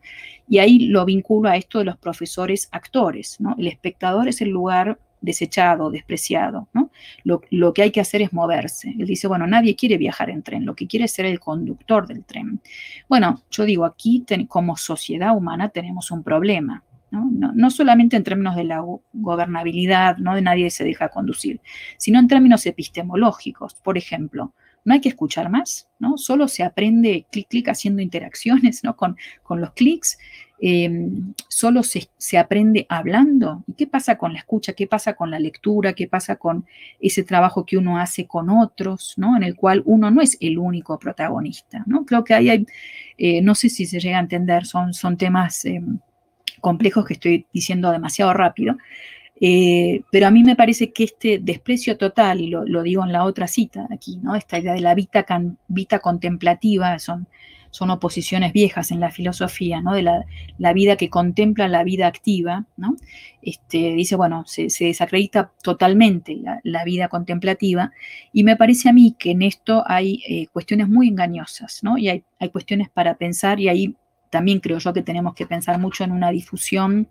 [SPEAKER 2] Y ahí lo vinculo a esto de los profesores actores. ¿no? El espectador es el lugar desechado, despreciado, ¿no? Lo, que hay que hacer es moverse. Él dice, bueno, nadie quiere viajar en tren, lo que quiere es ser el conductor del tren. Bueno, yo digo, aquí como sociedad humana tenemos un problema, ¿no? No, solamente en términos de la gobernabilidad, no de nadie se deja conducir, sino en términos epistemológicos. Por ejemplo, no hay que escuchar más, ¿no? Solo se aprende clic, clic haciendo interacciones, ¿no? Con, con los clics. Em, solo se, se, aprende hablando. ¿Y qué pasa con la escucha? ¿Qué pasa con la lectura? ¿Qué pasa con ese trabajo que uno hace con otros, ¿no? En el cual uno no es el único protagonista, ¿no? Creo que ahí hay, eh, no sé si se llega a entender, son, son temas em, complejos que estoy diciendo demasiado rápido, eh, pero a mí me parece que este desprecio total, y lo, digo en la otra cita aquí, ¿no? esta idea de la vita, vita contemplativa, son, son oposiciones viejas en la filosofía, ¿no? de la, vida que contempla la vida activa, ¿no? este, dice, bueno, se, desacredita totalmente la, vida contemplativa, y me parece a mí que en esto hay eh, cuestiones muy engañosas, ¿no? y hay, hay cuestiones para pensar, y ahí también creo yo que tenemos que pensar mucho en una difusión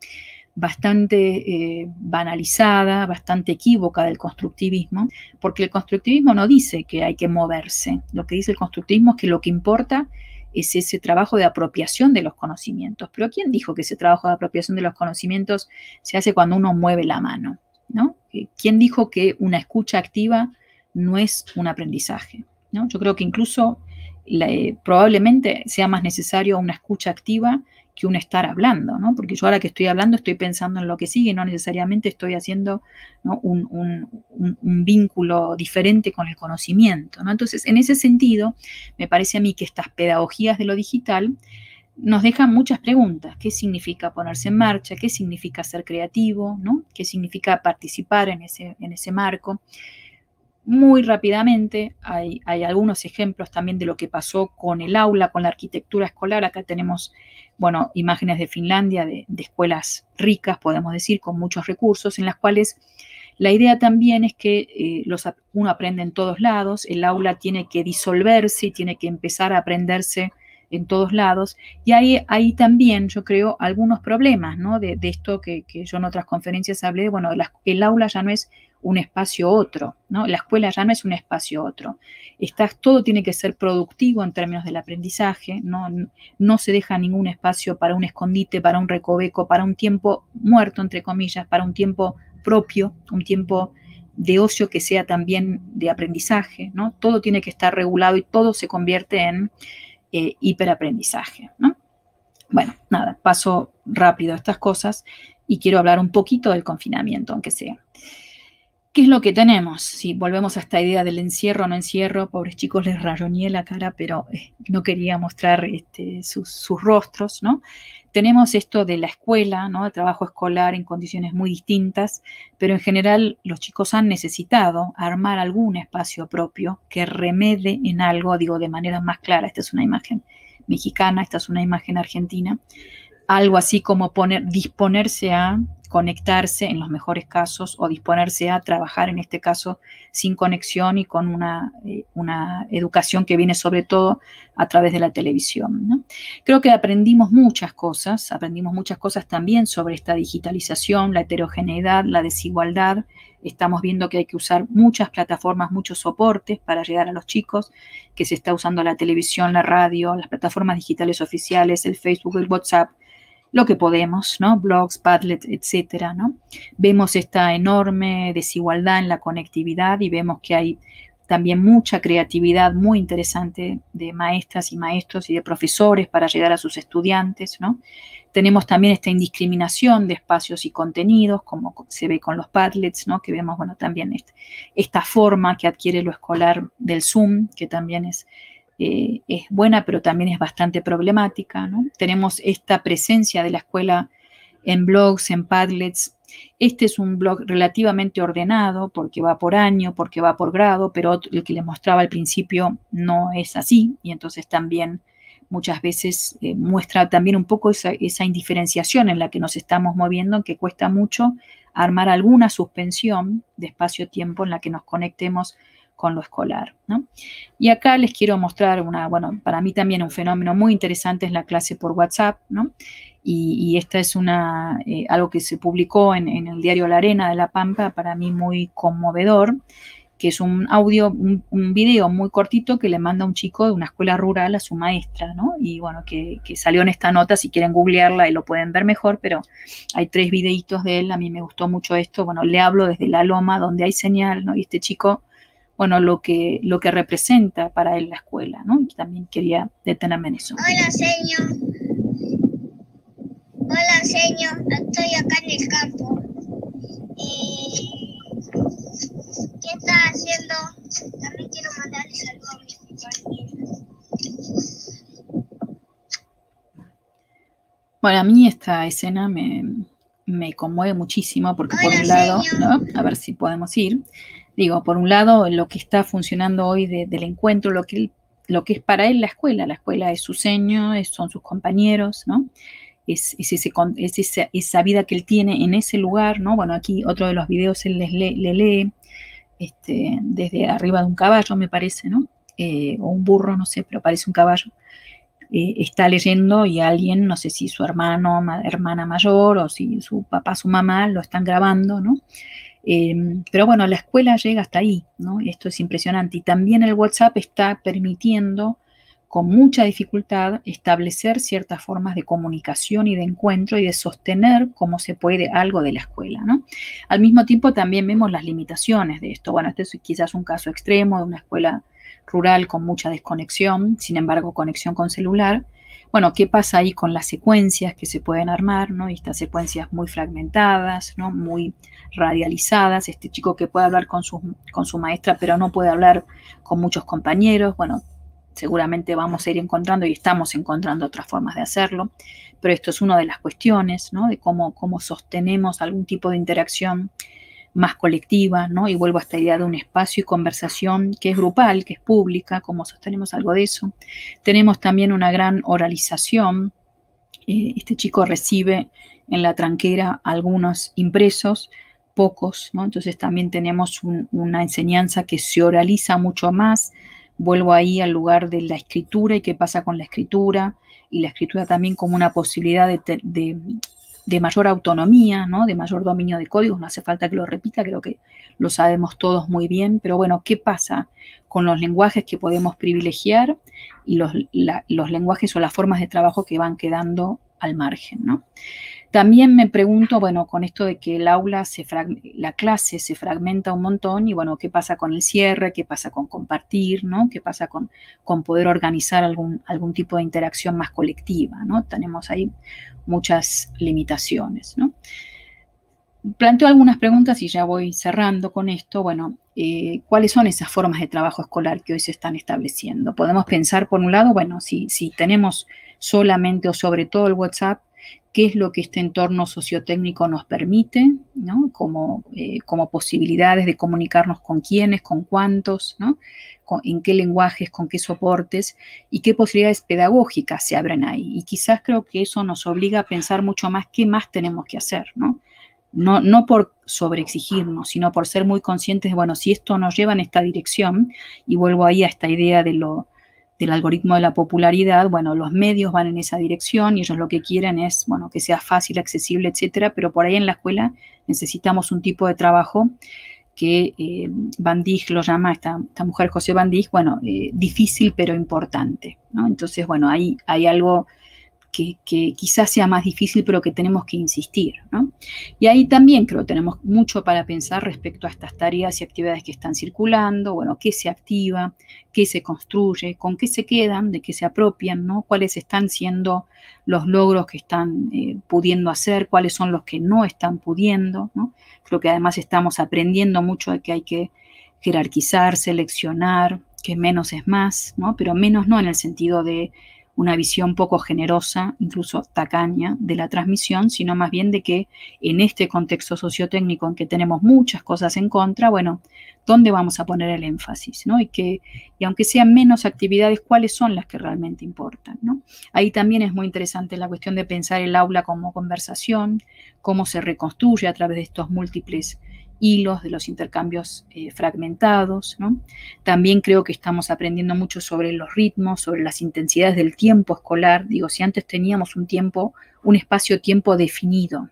[SPEAKER 2] bastante eh, banalizada, bastante equívoca del constructivismo, porque el constructivismo no dice que hay que moverse, lo que dice el constructivismo es que lo que importa es ese trabajo de apropiación de los conocimientos. Pero ¿quién dijo que ese trabajo de apropiación de los conocimientos se hace cuando uno mueve la mano? ¿no? Eh, ¿Quién dijo que una escucha activa no es un aprendizaje? ¿no? Yo creo que incluso eh, probablemente sea más necesario una escucha activa que un estar hablando, ¿no? Porque yo ahora que estoy hablando estoy pensando en lo que sigue, no necesariamente estoy haciendo un, vínculo diferente con el conocimiento, ¿no? Entonces, en ese sentido, me parece a mí que estas pedagogías de lo digital nos dejan muchas preguntas. ¿Qué significa ponerse en marcha? ¿Qué significa ser creativo? ¿no? ¿Qué significa participar en ese, en ese marco? Muy rápidamente. Hay, algunos ejemplos también de lo que pasó con el aula, con la arquitectura escolar. Acá tenemos, bueno, imágenes de Finlandia, de, escuelas ricas, podemos decir, con muchos recursos, en las cuales la idea también es que eh, los, uno aprende en todos lados, el aula tiene que disolverse y tiene que empezar a aprenderse en todos lados. Y ahí, ahí también yo creo algunos problemas, ¿no? De, esto que, yo en otras conferencias hablé, bueno, el aula ya no es un espacio otro, ¿no? La escuela ya no es un espacio otro. todo tiene que ser productivo en términos del aprendizaje, ¿no? no se deja ningún espacio para un escondite, para un recoveco, para un tiempo muerto, entre comillas, para un tiempo propio, un tiempo de ocio que sea también de aprendizaje, ¿no? Todo tiene que estar regulado y todo se convierte en eh, hiperaprendizaje, ¿no? Bueno, nada, paso rápido a estas cosas y quiero hablar un poquito del confinamiento, aunque sea. ¿Qué es lo que tenemos? Si volvemos a esta idea del encierro o no encierro, pobres chicos les rayoñé la cara, pero eh, no quería mostrar este, sus, sus, rostros, ¿no? tenemos esto de la escuela, ¿no? El trabajo escolar en condiciones muy distintas, pero en general los chicos han necesitado armar algún espacio propio que remede en algo, digo de manera más clara, esta es una imagen mexicana, esta es una imagen argentina, algo así como poner, disponerse a conectarse en los mejores casos o disponerse a trabajar en este caso sin conexión y con una, eh, una educación que viene sobre todo a través de la televisión. Creo que aprendimos muchas cosas, aprendimos muchas cosas también sobre esta digitalización, la heterogeneidad, la desigualdad. Estamos viendo que hay que usar muchas plataformas, muchos soportes para llegar a los chicos, que se está usando la televisión, la radio, las plataformas digitales oficiales, el Facebook, el WhatsApp, lo que podemos, ¿no? Blogs, Padlet, etcétera, ¿no? Vemos esta enorme desigualdad en la conectividad y vemos que hay también mucha creatividad muy interesante de maestras y maestros y de profesores para llegar a sus estudiantes, ¿no? Tenemos también esta indiscriminación de espacios y contenidos, como se ve con los Padlets, ¿no? Que vemos, bueno, también esta forma que adquiere lo escolar del Zoom, que también es eh, es buena, pero también es bastante problemática. ¿no? Tenemos esta presencia de la escuela en blogs, en Padlets. Este es un blog relativamente ordenado porque va por año, porque va por grado, pero el que les mostraba al principio no es así y entonces también muchas veces eh, muestra también un poco esa, esa, indiferenciación en la que nos estamos moviendo, que cuesta mucho armar alguna suspensión de espacio-tiempo en la que nos conectemos con lo escolar. ¿no? Y acá les quiero mostrar una, bueno, para mí también un fenómeno muy interesante es la clase por WhatsApp, ¿no? Y, esta es una, eh, algo que se publicó en, el diario La Arena de La Pampa, para mí muy conmovedor, que es un audio, un, video muy cortito que le manda un chico de una escuela rural a su maestra, ¿no? Y bueno, que, que, salió en esta nota, si quieren googlearla y lo pueden ver mejor, pero hay tres videitos de él, a mí me gustó mucho esto, bueno, le hablo desde la loma donde hay señal, ¿no? Y este chico bueno, lo que, lo que representa para él la escuela, ¿no? Y también quería detenerme en eso.
[SPEAKER 3] Hola, señor. Hola, señor. Estoy acá en el campo. ¿Qué está haciendo? También quiero mandarle saludos a mis compañeros.
[SPEAKER 2] Bueno, a mí esta escena me, me conmueve muchísimo porque por un lado, ¿no? a ver si podemos ir, Digo, por un lado, lo que está funcionando hoy del encuentro, lo que, lo que es para él la escuela. La escuela es su seño, son sus compañeros, ¿no? Es, ese, esa, vida que él tiene en ese lugar, ¿no? Bueno, aquí otro de los videos él les lee, le lee este, desde arriba de un caballo, me parece, ¿no? Eh, o un burro, no sé, pero parece un caballo. Eh, está leyendo y alguien, no sé si su hermano, hermana mayor o si su papá, su mamá, lo están grabando, ¿no? Em, pero bueno, la escuela llega hasta ahí, ¿no? Esto es impresionante. Y también el WhatsApp está permitiendo con mucha dificultad establecer ciertas formas de comunicación y de encuentro y de sostener como se puede algo de la escuela, ¿no? Al mismo tiempo también vemos las limitaciones de esto. Bueno, este es quizás un caso extremo de una escuela rural con mucha desconexión, sin embargo, conexión con celular, bueno, ¿qué pasa ahí con las secuencias que se pueden armar, ¿no? estas secuencias muy fragmentadas, ¿no? Muy radializadas, este chico que puede hablar con su, con su maestra, pero no puede hablar con muchos compañeros, bueno, seguramente vamos a ir encontrando y estamos encontrando otras formas de hacerlo, pero esto es una de las cuestiones, ¿no? De cómo, cómo sostenemos algún tipo de interacción más colectiva, ¿no? Y vuelvo a esta idea de un espacio y conversación que es grupal, que es pública, como sostenemos algo de eso. Tenemos también una gran oralización. Eh, este chico recibe en la tranquera algunos impresos, pocos, ¿no? Entonces también tenemos una enseñanza que se oraliza mucho más, vuelvo ahí al lugar de la escritura y qué pasa con la escritura, y la escritura también como una posibilidad de, mayor autonomía, ¿no? de mayor dominio de códigos, no hace falta que lo repita, creo que lo sabemos todos muy bien, pero bueno, ¿qué pasa con los lenguajes que podemos privilegiar y los, los lenguajes o las formas de trabajo que van quedando al margen? ¿no? También me pregunto, bueno, con esto de que el aula, se la clase se fragmenta un montón y bueno, ¿qué pasa con el cierre? ¿Qué pasa con compartir? ¿no? ¿Qué pasa con, con poder organizar algún, algún tipo de interacción más colectiva? ¿no? Tenemos ahí muchas limitaciones, ¿no? Planteo algunas preguntas y ya voy cerrando con esto. Bueno, eh, ¿cuáles son esas formas de trabajo escolar que hoy se están estableciendo? Podemos pensar, por un lado, bueno, si, si tenemos solamente o sobre todo el WhatsApp, qué es lo que este entorno sociotécnico nos permite, ¿no? como, eh, como posibilidades de comunicarnos con quiénes, con cuántos, ¿no? en qué lenguajes, con qué soportes y qué posibilidades pedagógicas se abren ahí. Y quizás creo que eso nos obliga a pensar mucho más qué más tenemos que hacer, ¿no? No, no por sobreexigirnos, sino por ser muy conscientes de, bueno, si esto nos lleva en esta dirección, y vuelvo ahí a esta idea de lo, del algoritmo de la popularidad, bueno, los medios van en esa dirección y ellos lo que quieren es, bueno, que sea fácil, accesible, etcétera, pero por ahí en la escuela necesitamos un tipo de trabajo que eh, Van lo llama, esta, esta, mujer José Van bueno, eh, difícil pero importante. Entonces, bueno, ahí hay algo que, quizás sea más difícil, pero que tenemos que insistir. ¿no? Y ahí también creo que tenemos mucho para pensar respecto a estas tareas y actividades que están circulando, bueno, qué se activa, qué se construye, con qué se quedan, de qué se apropian, ¿no? cuáles están siendo los logros que están eh, pudiendo hacer, cuáles son los que no están pudiendo. ¿no? Creo que además estamos aprendiendo mucho de que hay que jerarquizar, seleccionar, que menos es más, ¿no? pero menos no en el sentido de una visión poco generosa, incluso tacaña, de la transmisión, sino más bien de que en este contexto sociotécnico en que tenemos muchas cosas en contra, bueno, ¿dónde vamos a poner el énfasis? ¿no? Y, que, y aunque sean menos actividades, ¿cuáles son las que realmente importan? ¿no? Ahí también es muy interesante la cuestión de pensar el aula como conversación, cómo se reconstruye a través de estos múltiples hilos de los intercambios eh, fragmentados. También creo que estamos aprendiendo mucho sobre los ritmos, sobre las intensidades del tiempo escolar. Digo, si antes teníamos un tiempo, un espacio-tiempo definido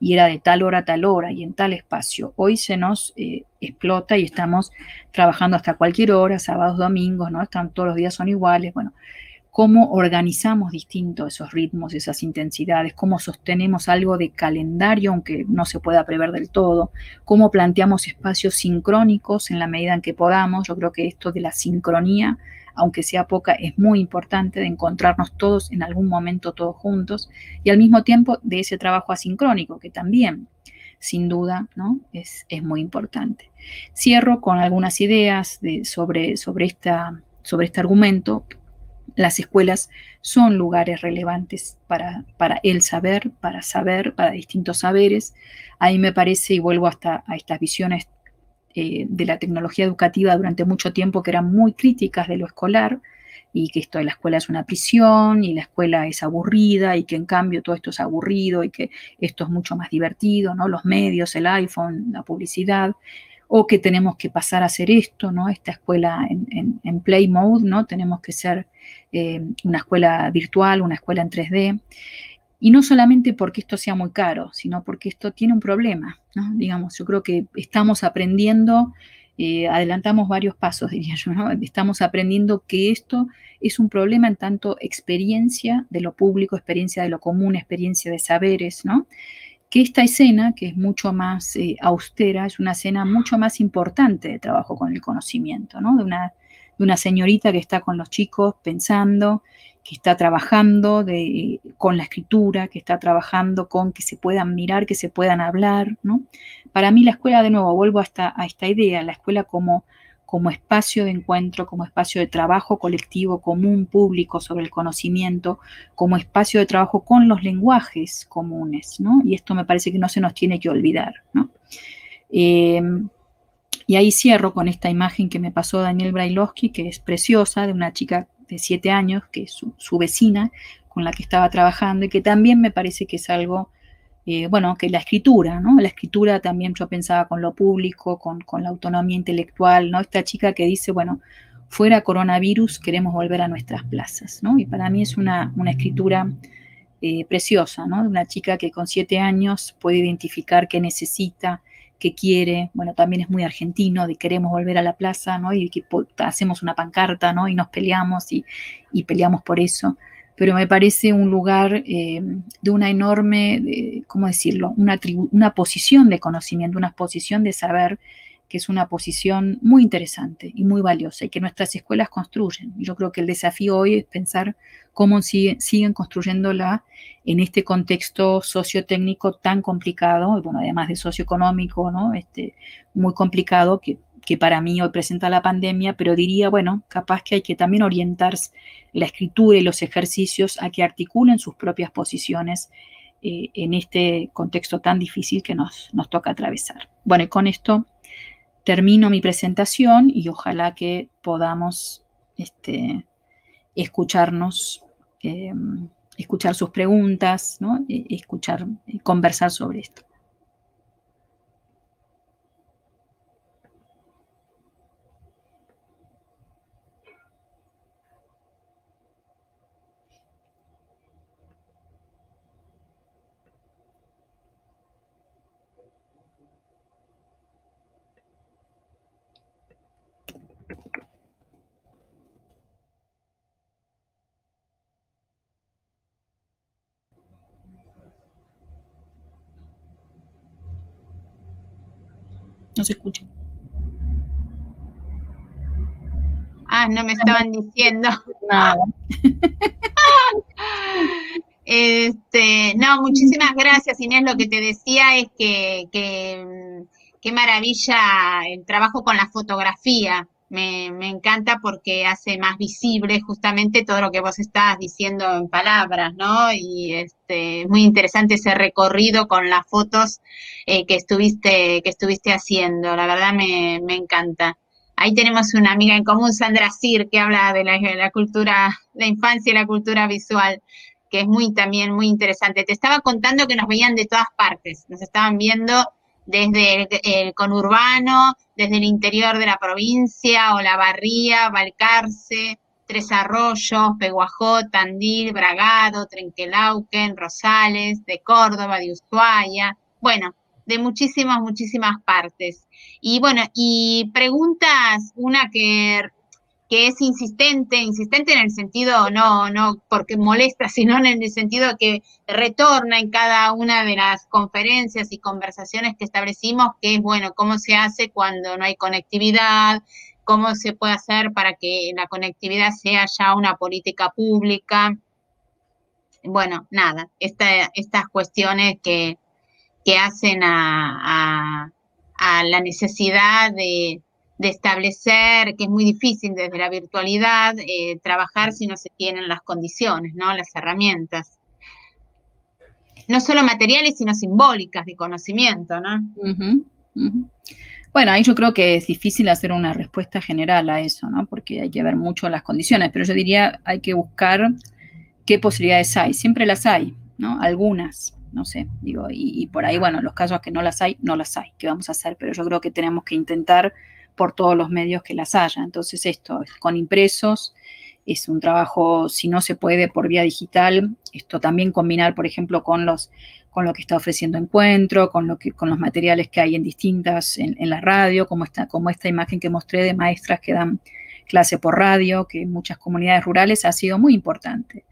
[SPEAKER 2] y era de tal hora a tal hora y en tal espacio, hoy se nos eh, explota y estamos trabajando hasta cualquier hora, sábados, domingos, ¿no? Están, todos los días son iguales. Bueno, cómo organizamos distinto esos ritmos, esas intensidades, cómo sostenemos algo de calendario, aunque no se pueda prever del todo, cómo planteamos espacios sincrónicos en la medida en que podamos. Yo creo que esto de la sincronía, aunque sea poca, es muy importante de encontrarnos todos en algún momento todos juntos y al mismo tiempo de ese trabajo asincrónico, que también sin duda, ¿no? Es, es muy importante. Cierro con algunas ideas de, sobre, sobre, esta, sobre este argumento las escuelas son lugares relevantes para, para, el saber, para saber, para distintos saberes. Ahí me parece, y vuelvo hasta a estas visiones eh, de la tecnología educativa durante mucho tiempo que eran muy críticas de lo escolar y que esto de la escuela es una prisión y la escuela es aburrida y que en cambio todo esto es aburrido y que esto es mucho más divertido, ¿no? Los medios, el iPhone, la publicidad o que tenemos que pasar a hacer esto, ¿no? Esta escuela en, play mode, ¿no? Tenemos que ser eh, una escuela virtual, una escuela en 3D. Y no solamente porque esto sea muy caro, sino porque esto tiene un problema, ¿no? Digamos, yo creo que estamos aprendiendo, eh, adelantamos varios pasos, *laughs* diría yo, ¿no? Estamos aprendiendo que esto es un problema en tanto experiencia de lo público, experiencia de lo común, experiencia de saberes, ¿no? Que esta escena, que es mucho más eh, austera, es una escena mucho más importante de trabajo con el conocimiento, ¿no? De una, de una señorita que está con los chicos pensando, que está trabajando de, con la escritura, que está trabajando con que se puedan mirar, que se puedan hablar, ¿no? Para mí la escuela, de nuevo, vuelvo a a esta idea, la escuela como como espacio de encuentro, como espacio de trabajo colectivo, común, público sobre el conocimiento, como espacio de trabajo con los lenguajes comunes, ¿no? Y esto me parece que no se nos tiene que olvidar, ¿no? Em, y ahí cierro con esta imagen que me pasó Daniel Brailovsky, que es preciosa, de una chica de siete años, que es su vecina, con la que estaba trabajando y que también me parece que es algo eh, bueno, que la escritura, ¿no? La escritura también yo pensaba con lo público, con, la autonomía intelectual, ¿no? Esta chica que dice, bueno, fuera coronavirus, queremos volver a nuestras plazas, ¿no? Y para mí es una, escritura eh, preciosa, ¿no? Una chica que con siete años puede identificar qué necesita, qué quiere, bueno, también es muy argentino, de queremos volver a la plaza, ¿no? Y que hacemos una pancarta, ¿no? Y nos peleamos y, peleamos por eso. Pero me parece un lugar eh, de una enorme, ¿cómo decirlo? Una, una posición de conocimiento, una posición de saber que es una posición muy interesante y muy valiosa y que nuestras escuelas construyen. Yo creo que el desafío hoy es pensar cómo siguen construyéndola en este contexto sociotécnico tan complicado, y bueno, además de socioeconómico, ¿no? Este, muy complicado que, que para mí hoy presenta la pandemia, pero diría, bueno, capaz que hay que también orientar la escritura y los ejercicios a que articulen sus propias posiciones eh, en este contexto tan difícil que nos, nos toca atravesar. Bueno, y con esto termino mi presentación y ojalá que podamos este, escucharnos, em, escuchar sus preguntas, ¿no? E, escuchar, conversar sobre esto. No se escucha.
[SPEAKER 1] Ah, no me estaban diciendo. Nada. *laughs* Este, no, muchísimas gracias, Inés. Lo que te decía es que, que qué maravilla el trabajo con la fotografía me, encanta porque hace más visible justamente todo lo que vos estás diciendo en palabras, ¿no? Y este, es muy interesante ese recorrido con las fotos eh, que, estuviste, que estuviste haciendo, la verdad me, encanta. Ahí tenemos una amiga en común, Sandra Sir, que habla de la, de la cultura, la infancia y la cultura visual que es muy también muy interesante. Te estaba contando que nos veían de todas partes, nos estaban viendo desde el, conurbano, desde el interior de la provincia, o la Barría, Balcarce, Tres Arroyos, Peguajó, Tandil, Bragado, Trenquelauquen, Rosales, de Córdoba, de Ushuaia, bueno, de muchísimas, muchísimas partes. Y bueno, y preguntas, una que es insistente, insistente en el sentido no, no porque molesta, *laughs* sino en el sentido que retorna en cada una de las conferencias y conversaciones que establecimos, que es bueno, cómo se hace cuando no hay conectividad, cómo se puede hacer para que la conectividad sea ya una política pública. Bueno, nada, estas cuestiones que, que hacen a, a la necesidad de, de establecer, que es muy difícil desde la virtualidad, eh, trabajar si no se tienen las condiciones, ¿no? Las herramientas. No solo materiales, sino simbólicas de conocimiento, ¿no?
[SPEAKER 2] Bueno, ahí yo creo que es difícil hacer una respuesta general a eso, ¿no? Porque hay que ver mucho las condiciones, pero yo diría hay que buscar qué posibilidades hay. Siempre las hay, ¿no? Algunas, no sé, digo, y, y por ahí, bueno, los casos que no las hay, no las hay. ¿Qué vamos a hacer? Pero yo creo que tenemos que intentar por todos los medios que las haya. Entonces esto con impresos es un trabajo, si no se puede, por vía digital. Esto también combinar, por ejemplo, con los con lo que está ofreciendo Encuentro, con, lo que, con los materiales que hay en distintas, en, la radio, como esta, como esta imagen que mostré de maestras que dan clase por radio, que en muchas comunidades rurales ha sido muy importante.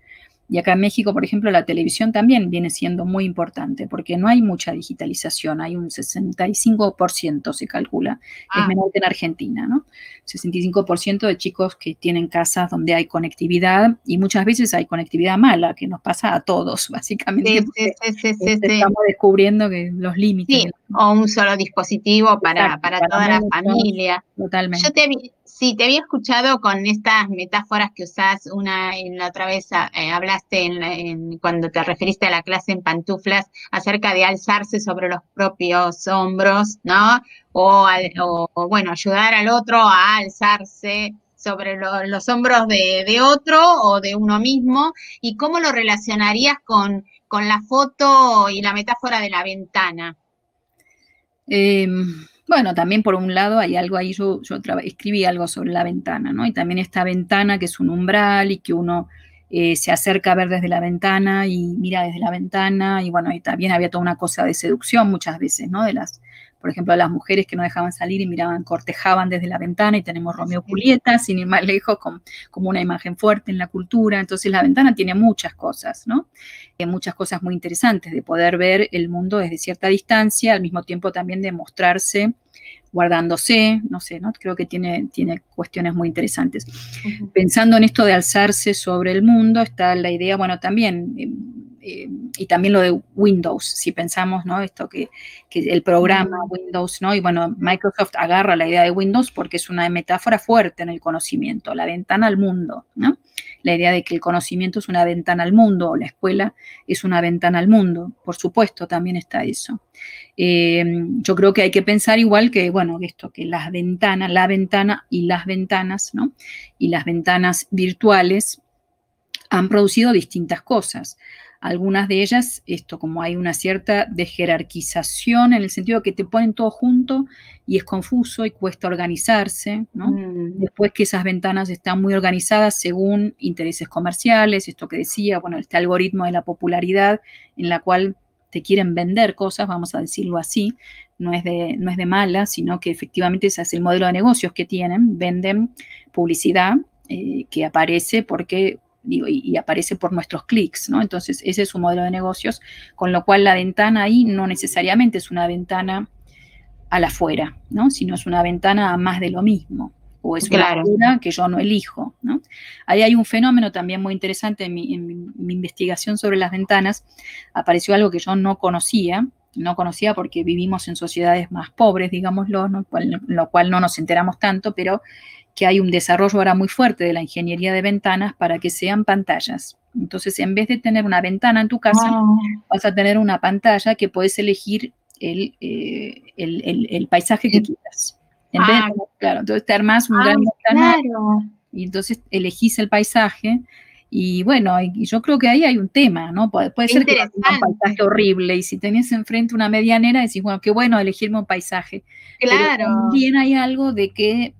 [SPEAKER 2] Y acá en México, por ejemplo, la televisión también viene siendo muy importante porque no hay mucha digitalización, hay un 65% se calcula, es ah. menor que en Argentina, ¿no? 65% de chicos que tienen casas donde hay conectividad y muchas veces hay conectividad mala, que nos pasa a todos, *laughs* básicamente. Sí, sí, sí, estamos descubriendo que los límites.
[SPEAKER 1] O un solo dispositivo para, para, toda la familia. Totalmente. Yo te, Sí, te había escuchado con estas metáforas que usás, una en la otra vez ah, eh, hablaste en, cuando te referiste a la clase en pantuflas acerca de alzarse sobre los propios hombros, ¿no? O, bueno, ayudar al otro a alzarse sobre los hombros de, otro o de uno mismo, y cómo lo relacionarías con, con la foto y la metáfora de la ventana.
[SPEAKER 2] Eh, Bueno, también por un lado hay algo ahí, yo, yo escribí algo sobre la ventana, ¿no? Y también esta ventana que es un umbral y que uno eh, se acerca a ver desde la ventana y mira desde la ventana y bueno, y también había toda una cosa de seducción muchas veces, ¿no? De las, por ejemplo, las mujeres que no dejaban salir y miraban, cortejaban desde la ventana y tenemos Romeo y Julieta, sin ir más lejos, como una imagen fuerte en la cultura. Entonces la ventana tiene muchas cosas, ¿no? Eh, muchas cosas muy interesantes de poder ver el mundo desde cierta distancia, al mismo tiempo también de mostrarse guardándose, no sé, ¿no? Creo que tiene, tiene cuestiones muy interesantes. Pensando en esto de alzarse sobre el mundo, está la idea, bueno, también, eh, y también lo de Windows, si pensamos, ¿no? Esto que, que, el programa Windows, ¿no? Y bueno, Microsoft agarra la idea de Windows porque es una metáfora fuerte en el conocimiento, la ventana al mundo, ¿no? la idea de que el conocimiento es una ventana al mundo o la escuela es una ventana al mundo. Por supuesto, también está eso. Eh, yo creo que hay que pensar igual que, bueno, esto, que las ventanas, la ventana y las ventanas, ¿no? Y las ventanas virtuales han producido distintas cosas. Algunas de ellas, esto como hay una cierta de jerarquización en el sentido que te ponen todo junto y es confuso y cuesta organizarse, ¿no? Mm. Después que esas ventanas están muy organizadas según intereses comerciales, esto que decía, bueno, este algoritmo de la popularidad en la cual te quieren vender cosas, vamos a decirlo así, no es de, no es de mala, sino que efectivamente ese es el modelo de negocios que tienen, venden publicidad eh, que aparece porque y, aparece por nuestros clics, ¿no? Entonces, ese es su modelo de negocios, con lo cual la ventana ahí no necesariamente es una ventana a la afuera, ¿no? Sino es una ventana a más de lo mismo, o es una ventana que yo no elijo, ¿no? Ahí hay un fenómeno también muy interesante en mi, investigación sobre las ventanas, apareció algo que yo no conocía, no conocía porque vivimos en sociedades más pobres, digámoslo, ¿no? lo cual no nos enteramos tanto, pero que hay un desarrollo ahora muy fuerte de la ingeniería de ventanas para que sean pantallas. Entonces, en vez de tener una ventana en tu casa, vas a tener una pantalla que puedes elegir el, eh, el, paisaje que quieras. En vez de, ah. claro, entonces te armas un gran ventana y entonces elegís el paisaje. Y bueno, y yo creo que ahí hay un tema, ¿no? Puede, ser que un paisaje horrible y si tenés enfrente una medianera, decís, bueno, qué bueno elegirme un paisaje. Claro. también hay algo de que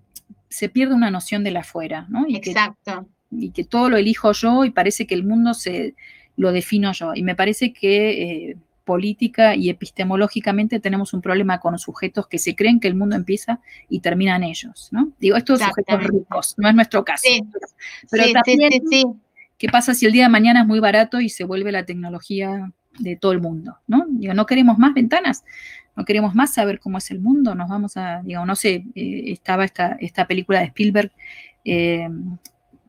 [SPEAKER 2] se pierde una noción de la afuera, ¿no? Y
[SPEAKER 1] Exacto.
[SPEAKER 2] Que, y que todo lo elijo yo y parece que el mundo se lo defino yo. Y me parece que eh, política y epistemológicamente tenemos un problema con los sujetos que se creen que el mundo empieza y termina en ellos, ¿no? Digo, estos sujetos ricos, no es nuestro caso. Sí. Pero, también, ¿qué pasa si el día de mañana es muy barato y se vuelve la tecnología de todo el mundo, ¿no? Digo, no queremos más ventanas, no queremos más saber cómo es el mundo, nos vamos a, digo, no sé, eh, estaba esta, esta película de Spielberg, eh,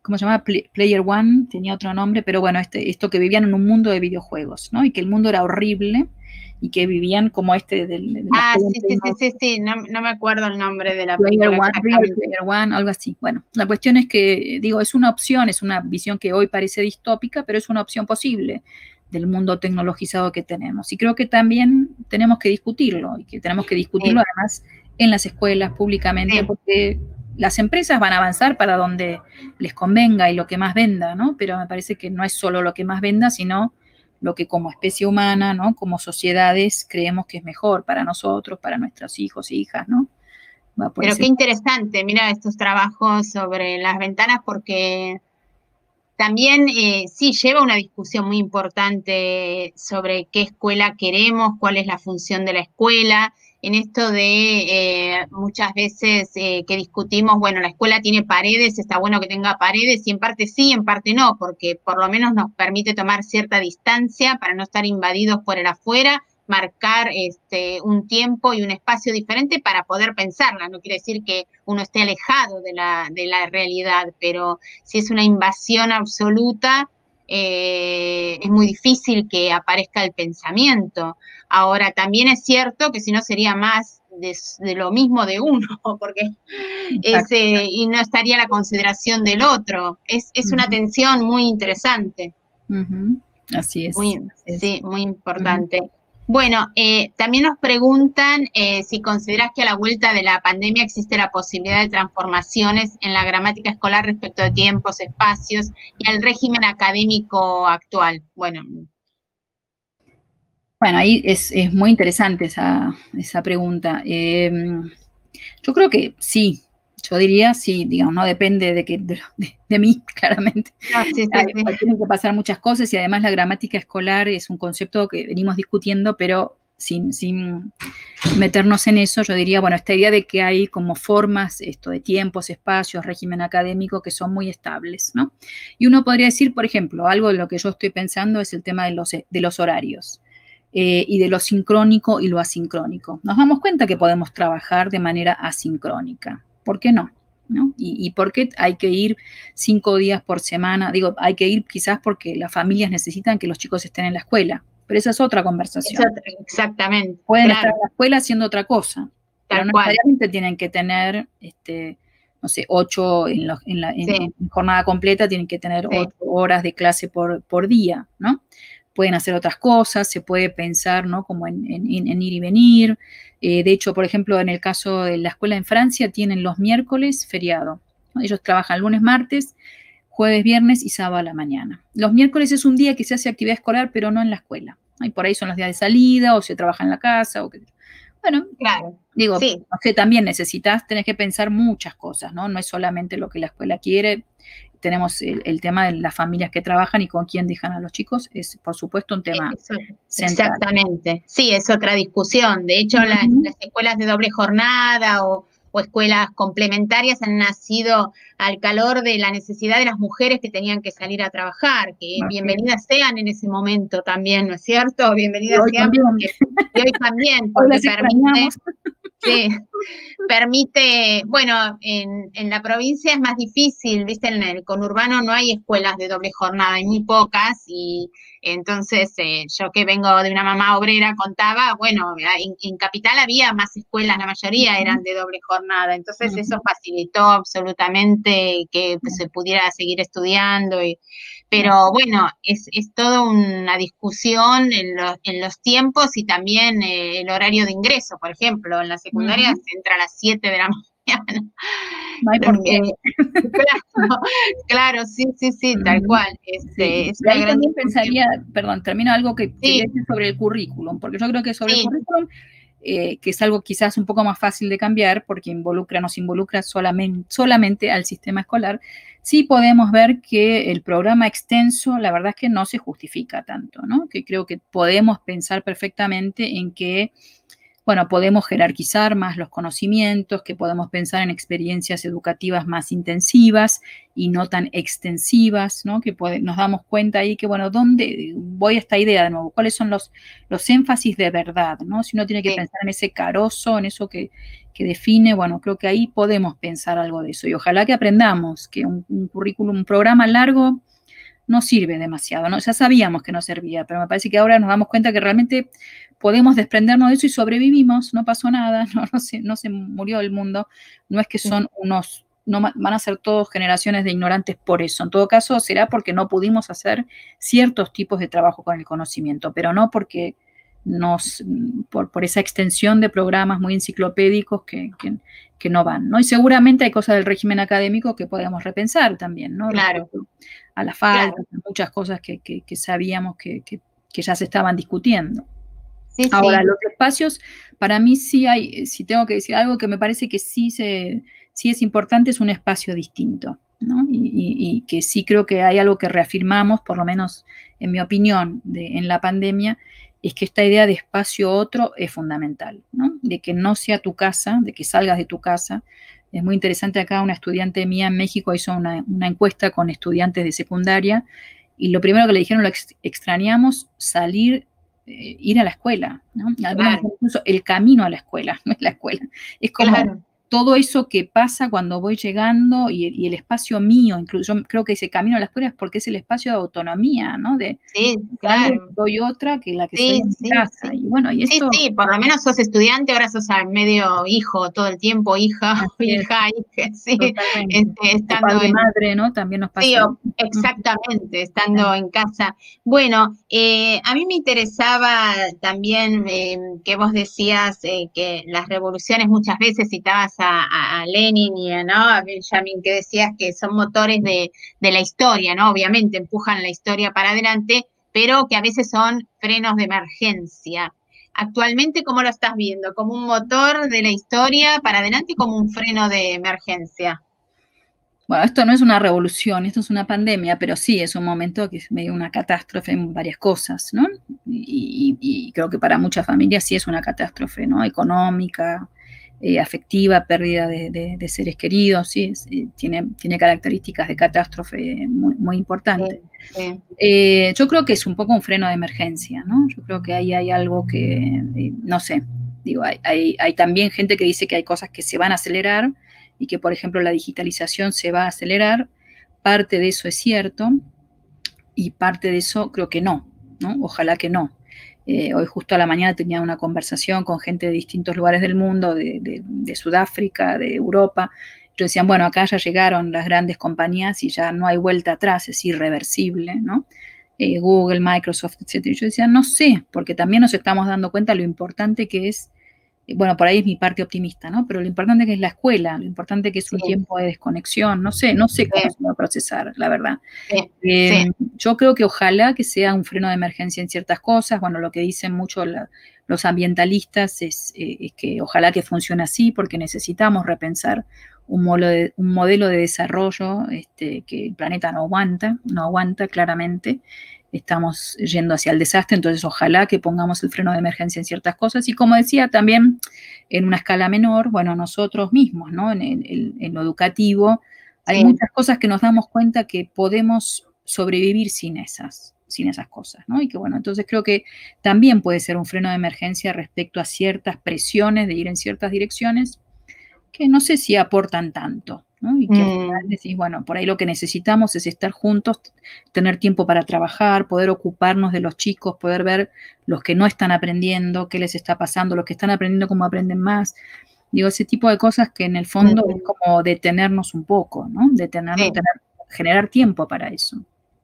[SPEAKER 2] ¿cómo se llama? Player One, tenía otro nombre, pero bueno, este, esto que vivían en un mundo de videojuegos, ¿no? Y que el mundo era horrible y que vivían como este del...
[SPEAKER 1] ah, sí, sí, sí, sí, sí, no, me acuerdo el nombre de la
[SPEAKER 2] película. Player One, algo así. Bueno, la cuestión es que, digo, es una opción, es una visión que hoy parece distópica, pero es una opción posible del mundo tecnologizado que tenemos. Y creo que también tenemos que discutirlo y que tenemos que discutirlo además en las escuelas públicamente, porque las empresas van a avanzar para donde les convenga y lo que más venda, ¿no? Pero me parece que no es solo lo que más venda, sino lo que como especie humana, ¿no? Como sociedades creemos que es mejor para nosotros, para nuestros hijos e hijas, ¿no?
[SPEAKER 1] Pero qué interesante, mira estos trabajos sobre las ventanas porque también eh, sí lleva una discusión muy importante sobre qué escuela queremos, cuál es la función de la escuela. En esto de eh, muchas veces eh, que discutimos, bueno, la escuela tiene paredes, está bueno que tenga paredes, y en parte sí, en parte no, porque por lo menos nos permite tomar cierta distancia para no estar invadidos por el afuera marcar este, un tiempo y un espacio diferente para poder pensarla. No quiere decir que uno esté alejado de la, de la realidad, pero si es una invasión absoluta, eh, es muy difícil que aparezca el pensamiento. Ahora, también es cierto que si no sería más de, lo mismo de uno, *laughs* porque ese, y no estaría la consideración del otro. Es, es una tensión muy interesante.
[SPEAKER 2] Así es.
[SPEAKER 1] Sí, muy importante. Bueno, eh, también nos preguntan eh, si consideras que a la vuelta de la pandemia existe la posibilidad de transformaciones en la gramática escolar respecto de tiempos, espacios y al régimen académico actual. Bueno.
[SPEAKER 2] Bueno, ahí es, muy interesante esa, pregunta. Em, yo creo que sí, yo diría sí, digamos, no depende de, que, de, mí, *laughs* claramente. Ah, tienen que pasar muchas cosas y además la gramática escolar es un concepto que venimos discutiendo, pero sin, sin meternos en eso, yo diría, bueno, esta idea de que hay como formas esto de tiempos, espacios, régimen académico que son muy estables, ¿no? Y uno podría decir, por ejemplo, algo de lo que yo estoy pensando es el tema de los, de los horarios. Eh, y de lo sincrónico y lo asincrónico. Nos damos cuenta que podemos trabajar de manera asincrónica. ¿Por qué no? ¿No? ¿Y, por qué hay que ir cinco días por semana? Digo, hay que ir quizás porque las familias necesitan que los chicos estén en la escuela, pero esa es otra conversación.
[SPEAKER 1] exactamente.
[SPEAKER 2] Pueden estar en la escuela haciendo otra cosa, pero no necesariamente tienen que tener, este, no sé, ocho en, la jornada completa, tienen que tener ocho horas de clase por, por día, ¿no? Pueden hacer otras cosas, se puede pensar, ¿no? Como en, ir y venir. Eh, de hecho, por ejemplo, en el caso de la escuela en Francia, tienen los miércoles feriado. Ellos trabajan lunes, martes, jueves, viernes y sábado a la mañana. Los miércoles es un día que se hace actividad escolar, pero no en la escuela. Y por ahí son los días de salida o se trabaja en la casa. O que, bueno, claro, digo, sí. también necesitas, tenés que pensar muchas cosas, ¿no? No es solamente lo que la escuela quiere, tenemos el, tema de las familias que trabajan y con quién dejan a los chicos, es por supuesto un tema.
[SPEAKER 1] exactamente, sí, es otra discusión. De hecho, las, escuelas de doble jornada o, escuelas complementarias han nacido al calor de la necesidad de las mujeres que tenían que salir a trabajar, que bienvenidas sean en ese momento también, ¿no es cierto? Bienvenidas sean. y hoy también, porque permite, Sí, permite, bueno, en, en, la provincia es más difícil, viste, en el conurbano no hay escuelas de doble jornada, hay muy pocas, y entonces eh, yo que vengo de una mamá obrera contaba, bueno, en, Capital había más escuelas, la mayoría eran de doble jornada, entonces eso facilitó absolutamente que se pudiera seguir estudiando y pero bueno, es, es toda una discusión en, en, los tiempos y también eh, el horario de ingreso, por ejemplo, en la secundaria se entra a las 7 de la mañana. No hay por qué. *laughs* claro, sí, sí, sí, tal cual.
[SPEAKER 2] Este, también pensaría, perdón, termino algo que sí. sobre el currículum, porque yo creo que sobre el currículum eh, que es algo quizás un poco más fácil de cambiar porque involucra, nos involucra solamente, solamente al sistema escolar, sí podemos ver que el programa extenso, la verdad es que no se justifica tanto, ¿no? Que creo que podemos pensar perfectamente en que bueno, podemos jerarquizar más los conocimientos, que podemos pensar en experiencias educativas más intensivas y no tan extensivas, ¿no? Que nos damos cuenta ahí que, bueno, ¿dónde voy a esta idea de nuevo? ¿Cuáles son los, los énfasis de verdad, ¿no? Si uno tiene que pensar en ese carozo, en eso que, define, bueno, creo que ahí podemos pensar algo de eso. Y ojalá que aprendamos que un, un currículum, un programa largo, no sirve demasiado, ¿no? Ya sabíamos que no servía, pero me parece que ahora nos damos cuenta que realmente podemos desprendernos de eso y sobrevivimos, no pasó nada, *laughs* no, no, se, no se murió el mundo, no es que son unos, no van a ser todos generaciones de ignorantes por eso, en todo caso será porque no pudimos hacer ciertos tipos de trabajo con el conocimiento, pero no porque nos, por, por esa extensión de programas muy enciclopédicos que, que, no van, ¿no? Y seguramente hay cosas del régimen académico que podemos repensar también, ¿no?
[SPEAKER 1] Claro.
[SPEAKER 2] A la falta, muchas cosas que, que sabíamos que, ya se estaban discutiendo. Ahora, los espacios, para mí sí hay, si tengo que decir algo que me parece que sí, se, sí es importante, es un espacio distinto, ¿no? Y, que sí creo que hay algo que reafirmamos, por lo menos en mi opinión, de, en la pandemia, es que esta idea de espacio otro es fundamental, ¿no? De que no sea tu casa, de que salgas de tu casa. Es muy interesante acá, una estudiante mía en México hizo una, encuesta con estudiantes de secundaria y lo primero que le dijeron, lo extrañamos salir eh, ir a la escuela, ¿no? incluso el camino a la escuela, *laughs* no es la escuela. Es como todo eso que pasa cuando voy llegando y, el espacio mío, incluso yo creo que ese camino a la escuela es porque es el espacio de autonomía, ¿no? De,
[SPEAKER 1] sí, claro.
[SPEAKER 2] Doy otra que la que sí, en casa.
[SPEAKER 1] Sí. Y bueno, y esto, sí, por lo menos sos estudiante, ahora sos medio hijo todo el tiempo, hija, *laughs* hija, hija, sí.
[SPEAKER 2] Este, estando en, madre, ¿no? También nos pasa. Sí,
[SPEAKER 1] exactamente, estando en casa. Bueno, eh, a mí me interesaba también eh, que vos decías eh, que las revoluciones muchas veces citabas a, Lenin y a, Benjamin, que decías que son motores de, la historia, ¿no? Obviamente empujan la historia para adelante, pero que a veces son frenos de emergencia. Actualmente, ¿cómo lo estás viendo? ¿Como un motor de la historia para adelante como un freno de emergencia?
[SPEAKER 2] Bueno, esto no es una revolución, esto es una pandemia, pero sí es un momento que es medio una catástrofe en varias cosas, ¿no? Y, creo que para muchas familias sí es una catástrofe, ¿no? Económica, eh, afectiva, pérdida de, seres queridos, sí, eh, tiene, tiene características de catástrofe muy, muy importantes. Eh, yo creo que es un poco un freno de emergencia, ¿no? Yo creo que ahí hay algo que, no sé, digo, hay, hay también gente que dice que hay cosas que se van a acelerar, y que, por ejemplo, la digitalización se va a acelerar. Parte de eso es cierto y parte de eso creo que no, ¿no? Ojalá que no. Eh, hoy justo a la mañana tenía una conversación con gente de distintos lugares del mundo, de, Sudáfrica, de Europa. Yo decían, bueno, acá ya llegaron las grandes compañías y ya no hay vuelta atrás, es irreversible, ¿no? Eh, Google, Microsoft, etc. yo decía, no sé, porque también nos estamos dando cuenta lo importante que es bueno, por ahí es mi parte optimista, ¿no? Pero lo importante que es la escuela, lo importante que es un tiempo de desconexión, no sé, no sé cómo se va a procesar, la verdad. Eh, yo creo que ojalá que sea un freno de emergencia en ciertas cosas, bueno, lo que dicen mucho los ambientalistas es, eh, que ojalá que funcione así, porque necesitamos repensar un modelo de, un modelo de desarrollo este, que el planeta no aguanta, no aguanta claramente estamos yendo hacia el desastre, entonces ojalá que pongamos el freno de emergencia en ciertas cosas y como decía también en una escala menor, bueno, nosotros mismos, ¿no? En, lo educativo, hay muchas cosas que nos damos cuenta que podemos sobrevivir sin esas, sin esas cosas, ¿no? Y que bueno, entonces creo que también puede ser un freno de emergencia respecto a ciertas presiones de ir en ciertas direcciones que no sé si aportan tanto, y que mm. decís, bueno, por ahí lo que necesitamos es estar juntos, tener tiempo para trabajar, poder ocuparnos de los chicos, poder ver los que no están aprendiendo, qué les está pasando, los que están aprendiendo, cómo aprenden más. Digo, ese tipo de cosas que en el fondo es como detenernos un poco, ¿no? Detenernos, generar tiempo para eso.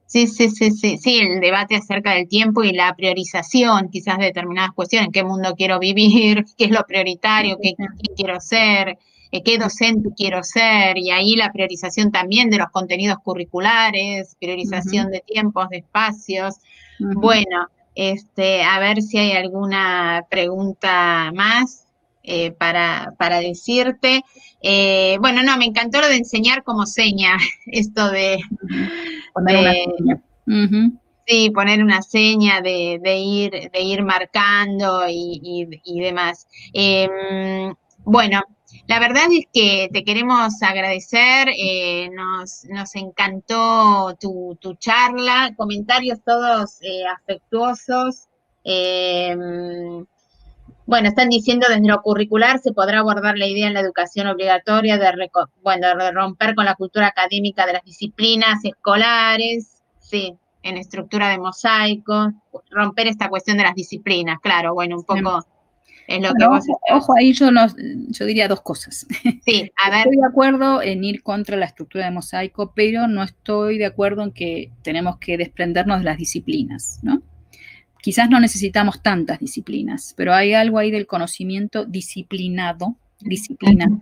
[SPEAKER 1] Sí, sí, sí, sí, sí, el debate acerca del tiempo y la priorización, quizás de determinadas cuestiones, qué mundo quiero vivir, *laughs* qué es lo prioritario, qué, qué quiero ser, eh, qué docente quiero ser, y ahí la priorización también de los contenidos curriculares, priorización de tiempos, de espacios. Bueno, este, a ver si hay alguna pregunta más. Eh, para, para, decirte. Eh, bueno, no, me encantó lo de enseñar como seña, *laughs* esto de... Poner Sí, poner una seña de, ir, de ir marcando y, demás. Em, bueno, la verdad es que te queremos agradecer, eh, nos, nos, encantó tu, charla, comentarios todos eh, afectuosos. Em, bueno, están diciendo desde lo curricular se podrá abordar la idea en la educación obligatoria de, bueno, de romper con la cultura académica de las disciplinas escolares, sí, en estructura de mosaico, romper esta cuestión de las disciplinas, claro, bueno, un poco
[SPEAKER 2] ojo, ahí yo, yo diría dos cosas. *laughs* Sí, a ver. Estoy de acuerdo en ir contra la estructura de mosaico, pero no estoy de acuerdo en que tenemos que desprendernos de las disciplinas, ¿no? Quizás no necesitamos tantas disciplinas, pero hay algo ahí del conocimiento disciplinado, disciplinado,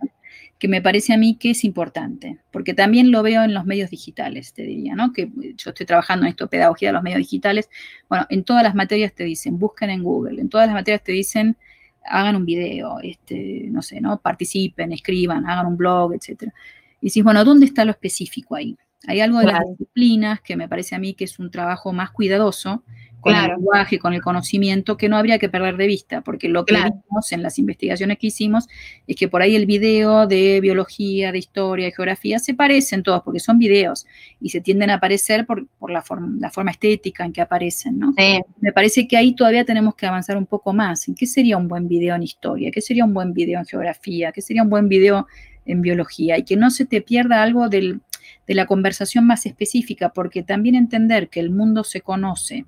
[SPEAKER 2] que me parece a mí que es importante, porque también lo veo en los medios digitales, te diría, ¿no? Que yo estoy trabajando en esto, pedagogía de los medios digitales. Bueno, en todas las materias te dicen, busquen en Google, en todas las materias te dicen, hagan un video, este, no sé, ¿no? Participen, escriban, hagan un blog, etcétera. Y decís, bueno, ¿dónde está lo específico ahí? Hay algo de las disciplinas que me parece a mí que es un trabajo más cuidadoso con el lenguaje, con el conocimiento, que no habría que perder de vista, porque lo que vimos en las investigaciones que hicimos es que por ahí el video de biología, de historia, de geografía, se parecen todos, porque son videos, y se tienden a aparecer por, la, forma, la forma estética en que aparecen, ¿no? Me parece que ahí todavía tenemos que avanzar un poco más. ¿En qué sería un buen video en historia? ¿Qué sería un buen video en geografía? ¿Qué sería un buen video en biología? Y que no se te pierda algo del, de la conversación más específica, porque también entender que el mundo se conoce,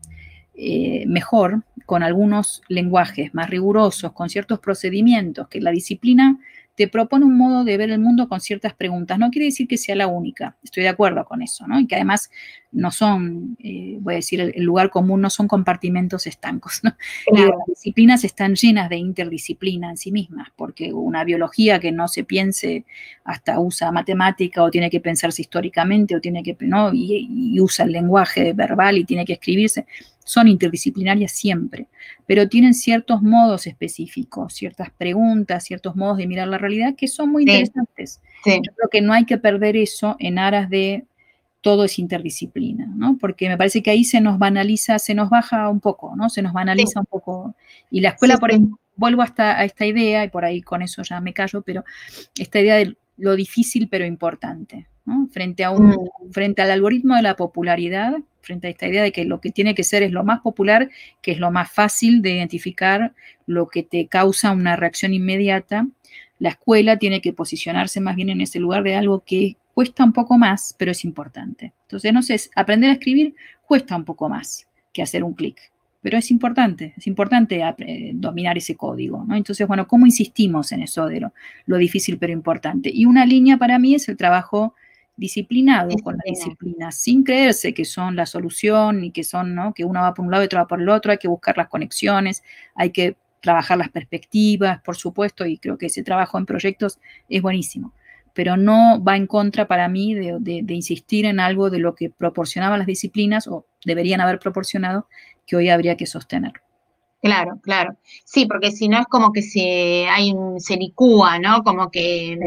[SPEAKER 2] eh, mejor con algunos lenguajes más rigurosos, con ciertos procedimientos, que la disciplina te propone un modo de ver el mundo con ciertas preguntas. No quiere decir que sea la única, estoy de acuerdo con eso, ¿no? Y que además no son, eh, voy a decir, el, lugar común no son compartimentos estancos, ¿no? Las disciplinas están llenas de interdisciplina en sí mismas, porque una biología que no se piense hasta usa matemática o tiene que pensarse históricamente o tiene que, ¿no? y usa el lenguaje verbal y tiene que escribirse son interdisciplinarias siempre, pero tienen ciertos modos específicos, ciertas preguntas, ciertos modos de mirar la realidad que son muy interesantes. Yo creo que no hay que perder eso en aras de todo es interdisciplina, ¿no? Porque me parece que ahí se nos banaliza, se nos baja un poco, ¿no? Se nos banaliza un poco. Y la escuela, por ejemplo, vuelvo hasta a esta idea, y por ahí con eso ya me callo, pero esta idea de lo difícil pero importante, ¿no? Frente, a un, mm. frente al algoritmo de la popularidad, frente a esta idea de que lo que tiene que ser es lo más popular, que es lo más fácil de identificar, lo que te causa una reacción inmediata, la escuela tiene que posicionarse más bien en ese lugar de algo que cuesta un poco más, pero es importante. Entonces, no sé, aprender a escribir cuesta un poco más que hacer un clic, pero es importante, es importante dominar ese código, ¿no? Entonces, bueno, ¿cómo insistimos en eso de lo, difícil pero importante? Y una línea para mí es el trabajo disciplinado con la disciplina, sin creerse que son la solución y que son, ¿no? Que uno va por un lado y otro va por el otro, hay que buscar las conexiones, hay que trabajar las perspectivas, por supuesto, y creo que ese trabajo en proyectos es buenísimo pero no va en contra para mí de, insistir en algo de lo que proporcionaban las disciplinas o deberían haber proporcionado que hoy habría que sostener.
[SPEAKER 1] Claro, claro. Sí, porque si no es como que se, hay un, se licúa, ¿no? Como que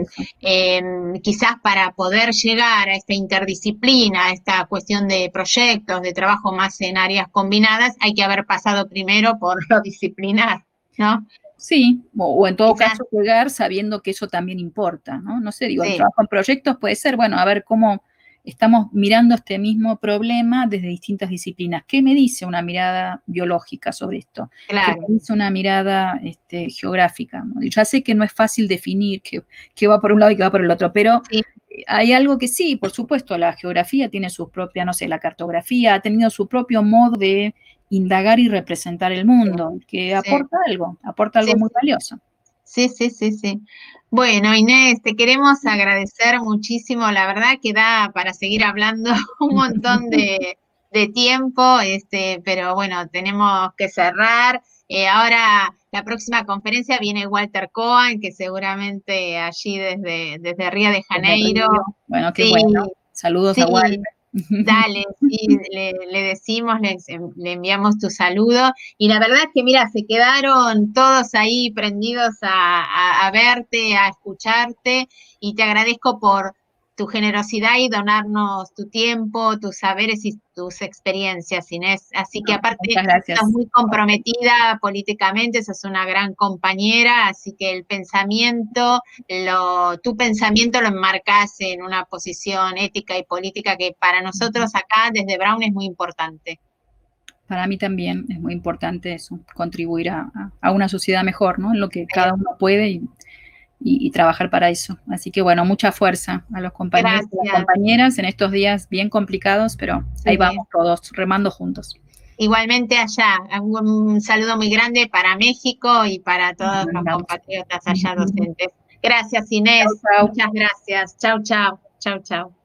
[SPEAKER 1] em, quizás para poder llegar a esta interdisciplina, a esta cuestión de proyectos, de trabajo más en áreas combinadas, hay que haber pasado primero por *laughs* lo disciplinar, ¿no?
[SPEAKER 2] Sí, o, en todo caso jugar sabiendo que eso también importa, ¿no? No sé, digo, el trabajo en proyectos puede ser, bueno, a ver cómo estamos mirando este mismo problema desde distintas disciplinas. ¿Qué me dice una mirada biológica sobre esto? ¿Qué me dice una mirada este, geográfica? Ya sé que no es fácil definir qué, va por un lado y qué va por el otro, pero hay algo que sí, por supuesto, la geografía tiene su propia, no sé, la cartografía ha tenido su propio modo de indagar y representar el mundo, que aporta algo, aporta algo muy valioso.
[SPEAKER 1] Sí, sí, sí, sí. Bueno, Inés, te queremos agradecer muchísimo. La verdad que da para seguir hablando *laughs* un montón de, tiempo, este, pero bueno, tenemos que cerrar. Eh, ahora la próxima conferencia viene Walter Cohen, que seguramente allí desde, desde Río de Janeiro.
[SPEAKER 2] Bueno, qué bueno. Saludos a Walter.
[SPEAKER 1] Dale, *laughs* sí, le, decimos, le, enviamos tu saludo. Y la verdad es que, mira, se quedaron todos ahí prendidos a, a verte, a escucharte. Y te agradezco por, tu generosidad y donarnos tu tiempo, tus saberes y tus experiencias, Inés. Así que aparte estás muy comprometida políticamente, sos una gran compañera, así que el pensamiento, lo, tu pensamiento lo enmarcas en una posición ética y política que para nosotros acá desde Brown es muy importante.
[SPEAKER 2] Para mí también es muy importante eso, contribuir a, a una sociedad mejor, ¿no? En lo que cada uno puede y y, trabajar para eso. Así que bueno, mucha fuerza a los compañeros y las compañeras en estos días bien complicados, pero ahí vamos todos remando juntos.
[SPEAKER 1] Igualmente allá, un saludo muy grande para México y para todos los compatriotas allá docentes. Gracias Inés, muchas gracias. Chau, chau, chau, chau.